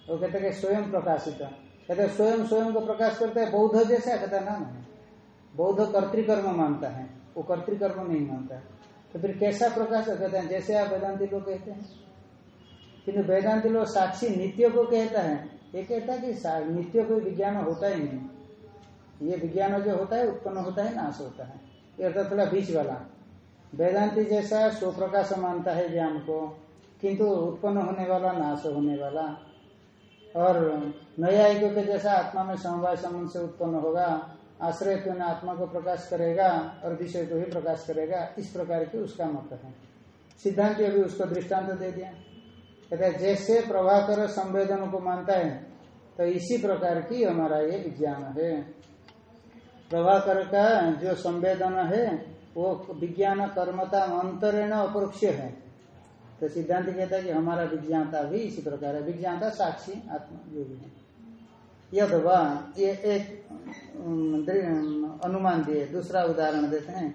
वो कहते हैं स्वयं प्रकाशित कहते स्वयं स्वयं को प्रकाश करता है, बौद्ध जैसा कहता नाम है बौद्ध कर्तिकर्म मानता है, वो कर्तिकर्म नहीं मानता है। तो फिर कैसा प्रकाश कहते हैं, जैसे आप वेदांति लोग कहते हैं। किन्तु वेदांति लोग साक्षी नित्य को कहता है। ये कहता है कि नित्य कोई विज्ञान होता ही नहीं। ये विज्ञान जो होता है, उत्पन्न होता है, नाश होता है। ये अर्थात थोड़ा बीच वाला। वेदांति जैसा स्वप्रकाश मानता है, ज्ञान को, किंतु उत्पन्न होने वाला, नाश होने वाला। और न्यायिकों के जैसा आत्मा में समवाय संबंध से उत्पन्न होगा, आश्रय तो आत्मा को प्रकाश करेगा और विषय को ही प्रकाश करेगा, इस प्रकार की उसका मत है। सिद्धांत अभी उसको दृष्टांत दे दिया। कहते हैं, जैसे प्रभाकर संवेदन को मानता है तो इसी प्रकार की हमारा ये विज्ञान है। प्रभाकर का जो संवेदन है, वो विज्ञान कर्मता अंतरेण अपरोक्ष है। तो सिद्धांत कहता है कि हमारा विज्ञाता भी इसी प्रकार है। विज्ञाता साक्षी आत्मा जो भी है। यदवा ये एक अनुमान दिए। दूसरा उदाहरण देते हैं।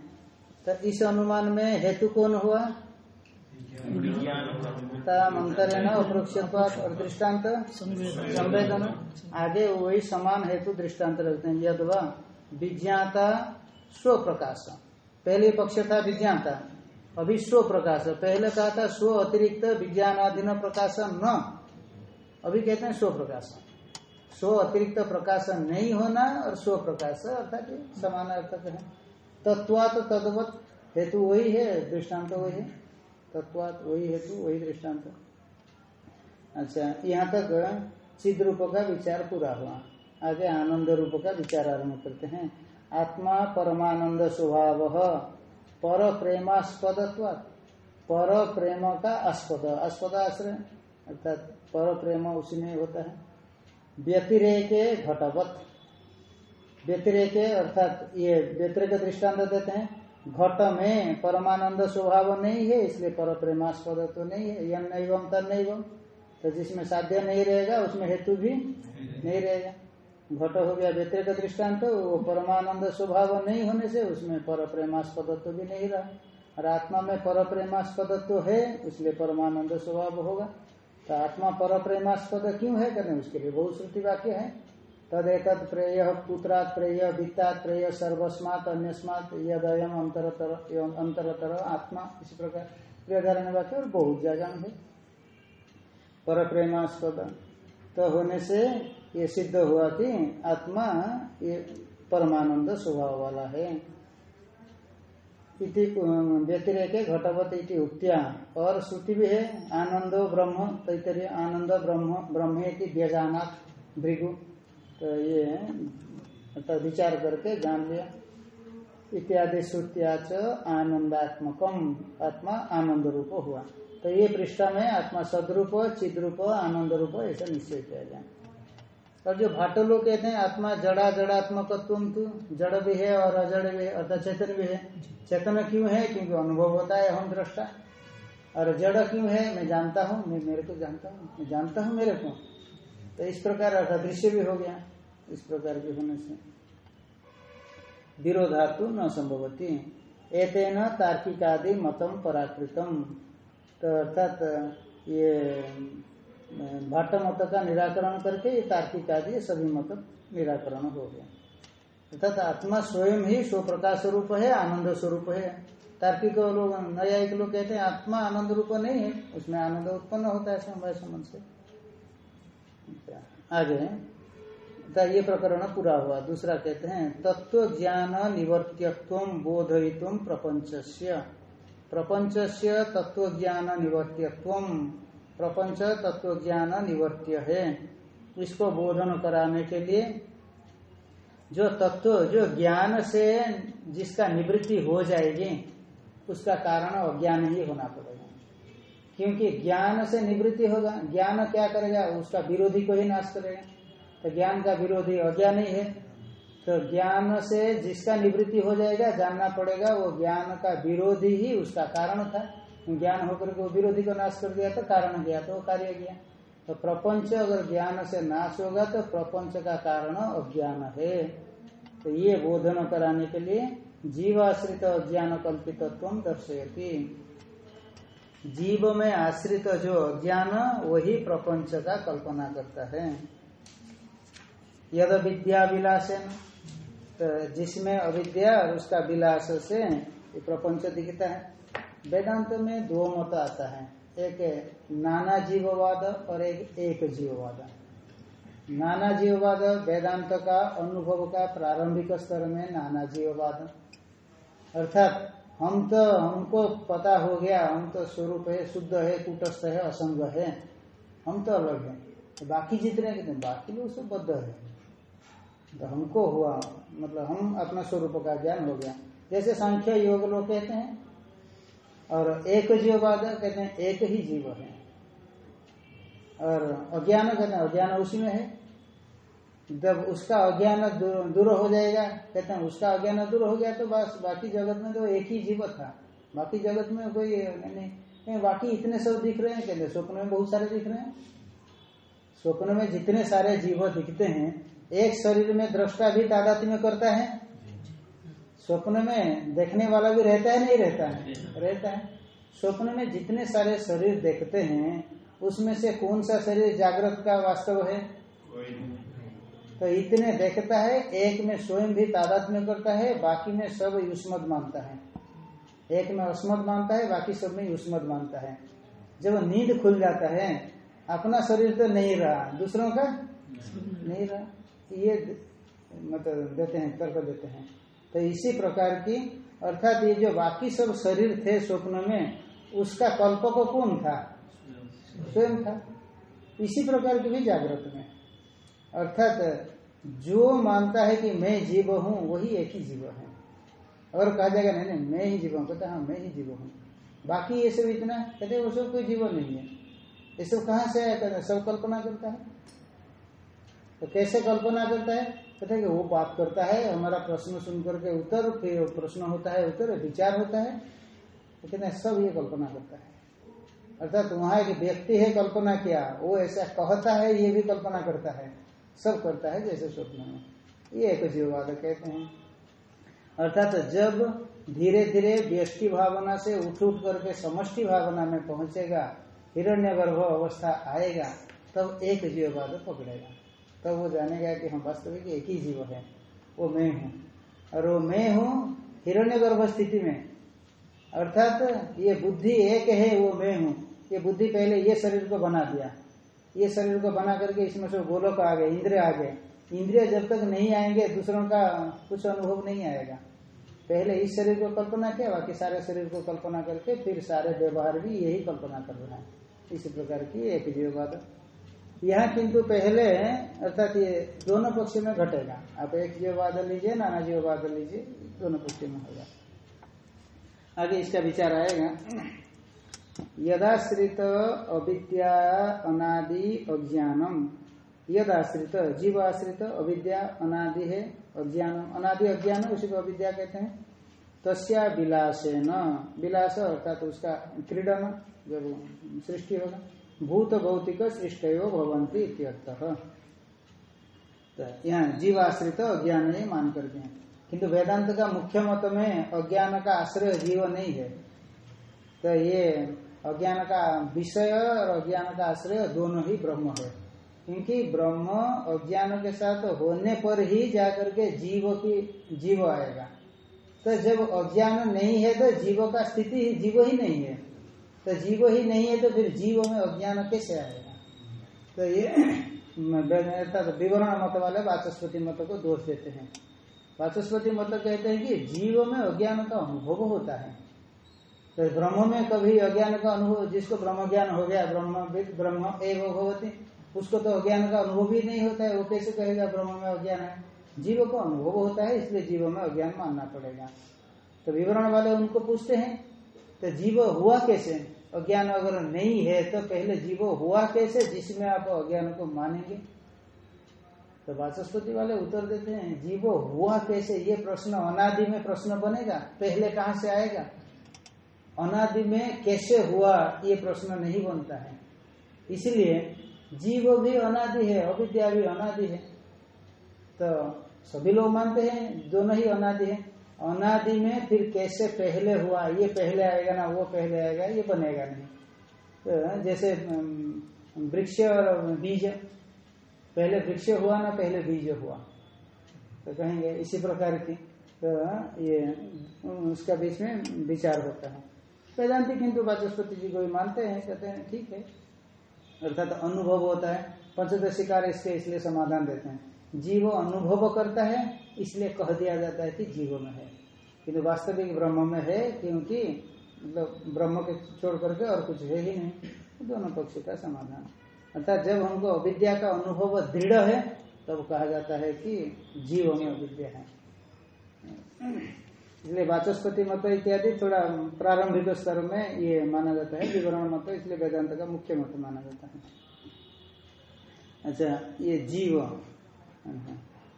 तो इस अनुमान में हेतु कौन हुआ? अंतरेण और दृष्टांत संवेदन। आगे वही समान हेतु दृष्टांत रखते हैं। यदवा विज्ञाता स्व प्रकाश पहले पक्ष था विज्ञाता। अभी स्व प्रकाश पहले कहा था स्व अतिरिक्त, विज्ञानाधीन प्रकाशन न। अभी कहते हैं स्व प्रकाश। स्व अतिरिक्त प्रकाशन नहीं होना और स्व प्रकाश, अर्थात समान अर्थक है। तत्वात तद्वत, हेतु वही है, दृष्टांत वही है। तत्वात वही हेतु, वही दृष्टांत। अच्छा यहाँ तक चिद रूप का विचार पूरा हुआ। आगे आनंद रूप का विचार आरंभ करते हैं। आत्मा परमानंद स्वभाव। पर प्रेमास्पद पर प्रेम का आस्पद आस्पद आश्रय अर्थात पर प्रेम उसी में होता है। व्यतिरेक घटवत। व्यतिरेक अर्थात ये व्यतिरेक दृष्टांत देते हैं। घट में परमानंद स्वभाव नहीं है इसलिए पर प्रेमास्पद तो नहीं है। यम नहीं तो जिसमें साध्य नहीं रहेगा उसमें हेतु भी नहीं रहेगा। घट हो गया व्यतिरिक दृष्टांत तो वो परमानंद स्वभाव नहीं होने से उसमें पर प्रेमास्पदत्व भी नहीं रहा। और आत्मा में पर प्रेमास्पदत्व है, इसलिए परमानंद स्वभाव होगा। तो आत्मा पर प्रेमास्पद क्यों है? कहते उसके लिए बहुत श्रुति वाक्य है। तद एक प्रेय पुत्रात प्रेय वित्तात प्रेय सर्वस्मात अन्यस्मात यदयम अंतरतर एवं अंतरतर आत्मा, इसी प्रकार। प्रियधारण वाक्य और बहुत जगह है। पर प्रेमास्पद तो होने से ये सिद्ध हुआ कि आत्मा ये परमानंद स्वभाव वाला है। इति व्यतिरेक घटवत इति उत्या और श्रुति भी है, आनंदो ब्रह्म, तैतरीय आनंद ब्रह्म ब्रह्म व्यजानाथ भृगु। तो ये अर्थात विचार करके जान लिया। इत्यादि श्रुत्याच आनंदात्मकम, आत्मा आनंद रूप हुआ। तो ये पृष्ठा में आत्मा सदरूप, चिद्रूप आनंद रूप ऐसा निश्चय किया जाए। और जो भाटो लोग कहते हैं आत्मा जड़ा जड़ात्मक तुम तू जड़ भी है और अजड़ भी है अर्थात चेतन भी है। चेतन क्यों है? क्योंकि अनुभव होता है हम दृष्टा। और जड़ क्यों है? मैं जानता हूँ मैं मेरे को जानता हूँ मैं जानता हूँ मेरे को। तो इस प्रकार अर्थात दृश्य भी हो गया इस प्रकार के होने से। विरोधातु न संभवती। एतेन तार्किकादि मतम पराकृतम। तो अर्थात ये भाट मत का निराकरण करके ये तार्किक आदि सभी मत निराकरण हो गया। अर्थात आत्मा स्वयं ही स्व प्रकाश स्वरूप है, आनंद स्वरूप है। तार्किक लोग, न्यायिक लोग कहते हैं, आत्मा आनंद रूप नहीं है, उसमें आनंद उत्पन्न होता है समवाय संबंध से। आगे तो ये प्रकरण पूरा हुआ। दूसरा कहते हैं, तत्व ज्ञान निवर्त्यत्व बोधयित प्रपंच प्रपंच तत्व ज्ञान निवर्त्यत्व प्रपंच तत्व ज्ञान निवर्त्य है। इसको बोधन कराने के लिए जो तत्व, जो ज्ञान से जिसका निवृत्ति हो जाएगी, उसका कारण अज्ञान ही होना पड़ेगा। क्योंकि ज्ञान से निवृत्ति होगा, ज्ञान क्या करेगा, उसका विरोधी को ही नाश करेगा। तो ज्ञान का विरोधी अज्ञान ही है। तो ज्ञान से जिसका निवृत्ति हो जाएगा, जानना पड़ेगा, वो ज्ञान का विरोधी ही उसका कारण था। ज्ञान होकर के विरोधी को नाश कर दिया तो कारण गया तो कार्य गया। तो प्रपंच अगर ज्ञान से नाश होगा तो प्रपंच का कारण अज्ञान है। तो ये बोधन कराने के लिए जीवाश्रित अज्ञान कल्पित दर्शयती। जीव में आश्रित जो अज्ञान, वही प्रपंच का कल्पना करता है। यद विद्या विलास है तो जिसमें अविद्या और उसका विलास से प्रपंच दिखता है। वेदांत में दो मत आता है। एक नाना जीववाद और एक एक जीववाद। नाना जीववाद वेदांत का अनुभव का प्रारंभिक स्तर में नाना जीववाद। अर्थात हम तो हमको पता हो गया, हम तो स्वरूप है, शुद्ध है, कुटस्थ है, असंग है। हम तो अलग है। तो बाकी जितने कहते हैं बाकी लोग सब बद्ध है। तो हमको हुआ मतलब हम अपना स्वरूप का ज्ञान हो गया। जैसे संख्या योग लोग कहते हैं और एक जीववाद कहते हैं एक ही जीव है। और अज्ञान कहते हैं अज्ञान उसी में है। जब उसका अज्ञान दूर हो जाएगा कहते हैं उसका अज्ञान दूर हो गया तो बस बाकी जगत में तो एक ही जीव था। बाकी जगत में कोई नहीं, बाकी इतने सब दिख रहे हैं कहते स्वप्न में बहुत सारे दिख रहे हैं। स्वप्न में जितने सारे जीव दिखते हैं एक शरीर में दृष्टा भी तादात्म्य में करता है स्वप्न में देखने वाला भी रहता है नहीं रहता है? रहता है। स्वप्न में जितने सारे शरीर देखते हैं उसमें से कौन सा शरीर जागृत का वास्तव है? तो इतने देखता है एक में स्वयं भी तादाद में करता है बाकी में सब युष्मद मानता है। एक में अस्मद मानता है बाकी सब में युष्मद मानता है। जब नींद खुल जाता है अपना शरीर तो नहीं रहा दूसरों का? नहीं। रहा। ये मतलब देते हैं तर्क देते हैं। तो इसी प्रकार की, अर्थात ये जो बाकी सब शरीर थे स्वप्न में, उसका कल्पक कौन था? स्वयं था। इसी प्रकार की भी जागृत में। अर्थात जो मानता है कि मैं जीव हूँ, वही एक ही जीव है। अगर कहा जाएगा, नहीं नहीं, मैं ही जीव हूँ, कहते हाँ मैं ही जीव हूँ। बाकी ये सब इतना, कहते वो सब कोई जीवन नहीं है। ये सब कहाँ से आया? कहते सब कल्पना करता है। तो कैसे कल्पना करता है? कहते कि वो बात करता है, हमारा प्रश्न सुन करके उत्तर, फिर प्रश्न होता है, उत्तर, विचार होता है। तो कहते हैं सब ये कल्पना करता है। अर्थात तो वहाँ एक व्यक्ति है कल्पना किया, वो ऐसा कहता है, ये भी कल्पना करता है। सब करता है जैसे स्वप्न में। ये एक जीववाद कहते हैं। अर्थात तो जब धीरे धीरे व्यष्टि भावना से उठ उठ करके समष्टि भावना में पहुंचेगा हिरण्य अवस्था आएगा, तब एक जीववाद पकड़ेगा। तब वो जानेगा कि हम वास्तविक एक ही जीव है, वो मैं हूँ। और वो मैं हूँ हिरण्य गर्भ स्थिति में। अर्थात ये बुद्धि एक है, वो मैं हूँ। ये बुद्धि पहले ये शरीर को बना दिया। ये शरीर को बना करके इसमें से गोलोक आ गए, इंद्रिय आ गए। इंद्रिय जब तक नहीं आएँगे, दूसरों का कुछ अनुभव नहीं आएगा। पहले इस शरीर को कल्पना किया, बाकी सारे शरीर को कल्पना करके फिर सारे व्यवहार भी यही कल्पना कर रहा है। इसी प्रकार की एक जीववाद। यहाँ किंतु पहले, अर्थात ये दोनों पक्ष में घटेगा। आप एक जीववाद लीजिए, नाना जीववाद लीजिए, दोनों पक्ष में होगा। आगे इसका विचार आएगा। यदाश्रित अविद्या अनादि अज्ञानम। यदाश्रित, जीवाश्रित अविद्या अनादि है अज्ञान अनादि अज्ञान उसी को अविद्या कहते हैं। तस्या विलासे न विलास अर्थात उसका क्रीडन, जब सृष्टि होगा। भूत भौतिक सृष्टयो भवंती तो यहाँ जीवाश्रित अज्ञान ही मान करके किंतु वेदांत का मुख्य मत में अज्ञान का आश्रय जीव नहीं है। तो ये अज्ञान का विषय और अज्ञान का आश्रय दोनों ही ब्रह्म है। क्योंकि ब्रह्म अज्ञान के साथ होने पर ही जाकर के जीव की, जीव आएगा। तो जब अज्ञान नहीं है तो जीव का स्थिति जीव ही नहीं है। तो जीव ही नहीं है तो फिर जीव में अज्ञान कैसे आएगा? तो ये [CLEARS THROAT] विवरण मत वाले वाचस्पति मत को दोष देते हैं। वाचस्पति मत कहते हैं कि जीव में अज्ञान का अनुभव होता है। तो ब्रह्म में कभी अज्ञान का अनुभव, जिसको ब्रह्म ज्ञान हो गया, ब्रह्म ब्रह्म एवं भगवती उसको तो अज्ञान का अनुभव ही नहीं होता है, वो कैसे कहेगा ब्रह्म में अज्ञान है? जीव को अनुभव होता है, इसलिए जीव में अज्ञान मानना पड़ेगा। तो विवरण वाले उनको पूछते हैं तो जीव हुआ कैसे? अज्ञान अगर नहीं है तो पहले जीव हुआ कैसे जिसमें आप अज्ञान को मानेंगे? तो वाचस्पति वाले उत्तर देते हैं, जीव हुआ कैसे? ये प्रश्न अनादि में प्रश्न बनेगा। पहले कहाँ से आएगा? अनादि में कैसे हुआ, ये प्रश्न नहीं बनता है। इसलिए जीव भी अनादि है, अविद्या भी अनादि है। तो सभी लोग मानते हैं, दोनों ही अनादि है। अनादि में फिर कैसे पहले हुआ? ये पहले आएगा ना, वो पहले आएगा, ये बनेगा नहीं। तो जैसे वृक्ष और बीज, पहले वृक्ष हुआ ना, पहले बीज हुआ। तो कहेंगे इसी प्रकार की तो ये, उसका बीच में विचार होता है। वेदांति किंतु वाचस्पति जी को भी मानते हैं, कहते हैं, ठीक है। अर्थात तो अनुभव होता है, पंचदशी कार्य इसके इसलिए समाधान देते हैं। जीव अनुभव करता है, इसलिए कह दिया जाता है कि जीव में है। किंतु वास्तविक ब्रह्म में है, क्योंकि मतलब ब्रह्म के छोड़ करके और कुछ है ही नहीं। दोनों पक्ष का समाधान। अर्थात जब हमको अविद्या का अनुभव दृढ़ है, तब तो कहा जाता है कि जीव में अविद्या है। इसलिए वाचस्पति मत इत्यादि थोड़ा प्रारंभिक स्तर में ये माना जाता है, विवरण मत, इसलिए वेदांत का मुख्य मत माना जाता है। अच्छा ये जीव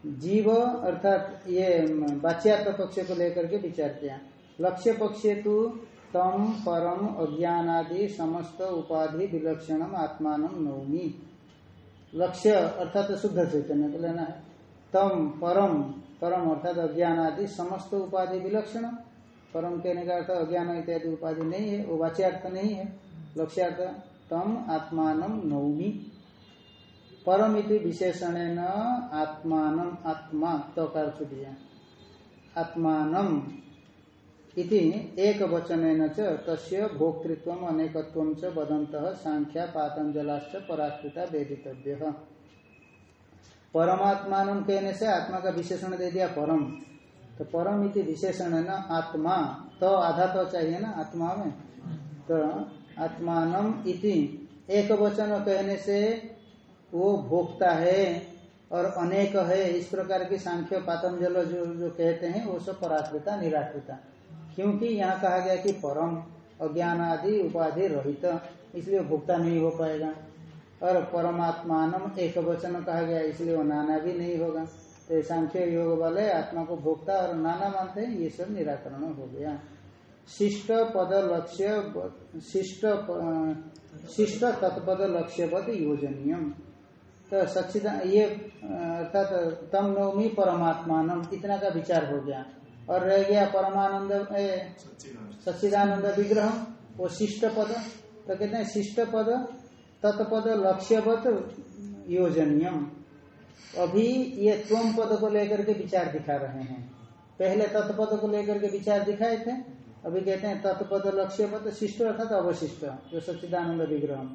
जीव अर्थात ये वाच्यात्म पक्ष को लेकर के विचार किया। लक्ष्य पक्ष तो तम, परम, अज्ञानादि, समस्त उपाधि, विलक्षणम आत्मान नौमी। लक्ष्य अर्थात शुद्ध चैतन्य को लेना है। तम, परम परम अर्थात अज्ञान आदि समस्त उपाधि विलक्षण परम कहने का अर्थ अज्ञान इत्यादि उपाधि नहीं है, वो वाच्यार्थ नहीं है। लक्ष्यार्थ, तम आत्मान नौमी। परम इति विशेषण न आत्मान आत्मा तो दिया आत्मान इति एक वचन च तस्य भोक्तृत्व अनेकत्व च वदंत सांख्या पातंजलाश्च पराकृता वेदितव्य। परमात्मान कहने से आत्मा का विशेषण दे दिया? परम। तो परम इति विशेषण है ना आत्मा तो आधा तो चाहिए ना आत्मा में? तो आत्मान इति एक वचन कहने से वो भोक्ता है और अनेक है, इस प्रकार की सांख्य पातंजल जो जो कहते हैं, वो सब पराकृता निराकृता क्योंकि यहाँ कहा गया कि परम अज्ञान आदि उपाधि रहित, इसलिए भोक्ता नहीं हो पाएगा। और परमात्मान एक वचन कहा गया, इसलिए वो नाना भी नहीं होगा। तो सांख्य योग वाले आत्मा को भोक्ता और नाना मानते हैं, ये सब निराकरण हो गया। शिष्ट पद लक्ष्य, शिष्ट शिष्ट तत्पद लक्ष्यपद योजनियम। तो सच्चिदा ये अर्थात तम नवमी परमात्मान इतना का विचार हो गया। और रह गया परमानंद सच्चिदानंद। विग्रह वो शिष्ट पद तो कहते हैं शिष्ट पद तत्पद लक्ष्यवत योजनियम। अभी ये त्वम पद को लेकर के विचार दिखा रहे हैं। पहले तत्पद को लेकर के विचार दिखाए थे अभी कहते हैं तत्पद लक्ष्य पद शिष्ट अर्थात अवशिष्ट जो सच्चिदानंद विग्रह।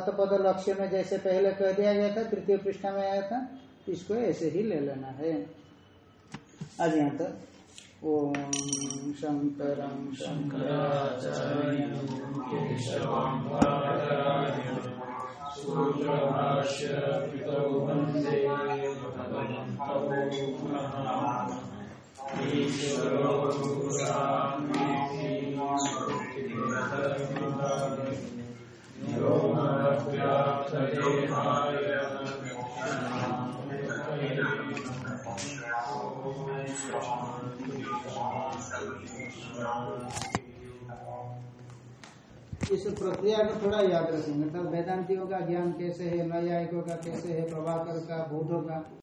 तत्पद लक्ष्य में जैसे पहले कह दिया गया था, तृतीय पृष्ठ में आया था, इसको ऐसे ही ले लेना है। आज यहाँ तक। ओम शंकर इस प्रक्रिया को थोड़ा याद रखेंगे मतलब वेदांतियों का ज्ञान कैसे है, नयायिकों का कैसे है, प्रभाकर का, बोधों का।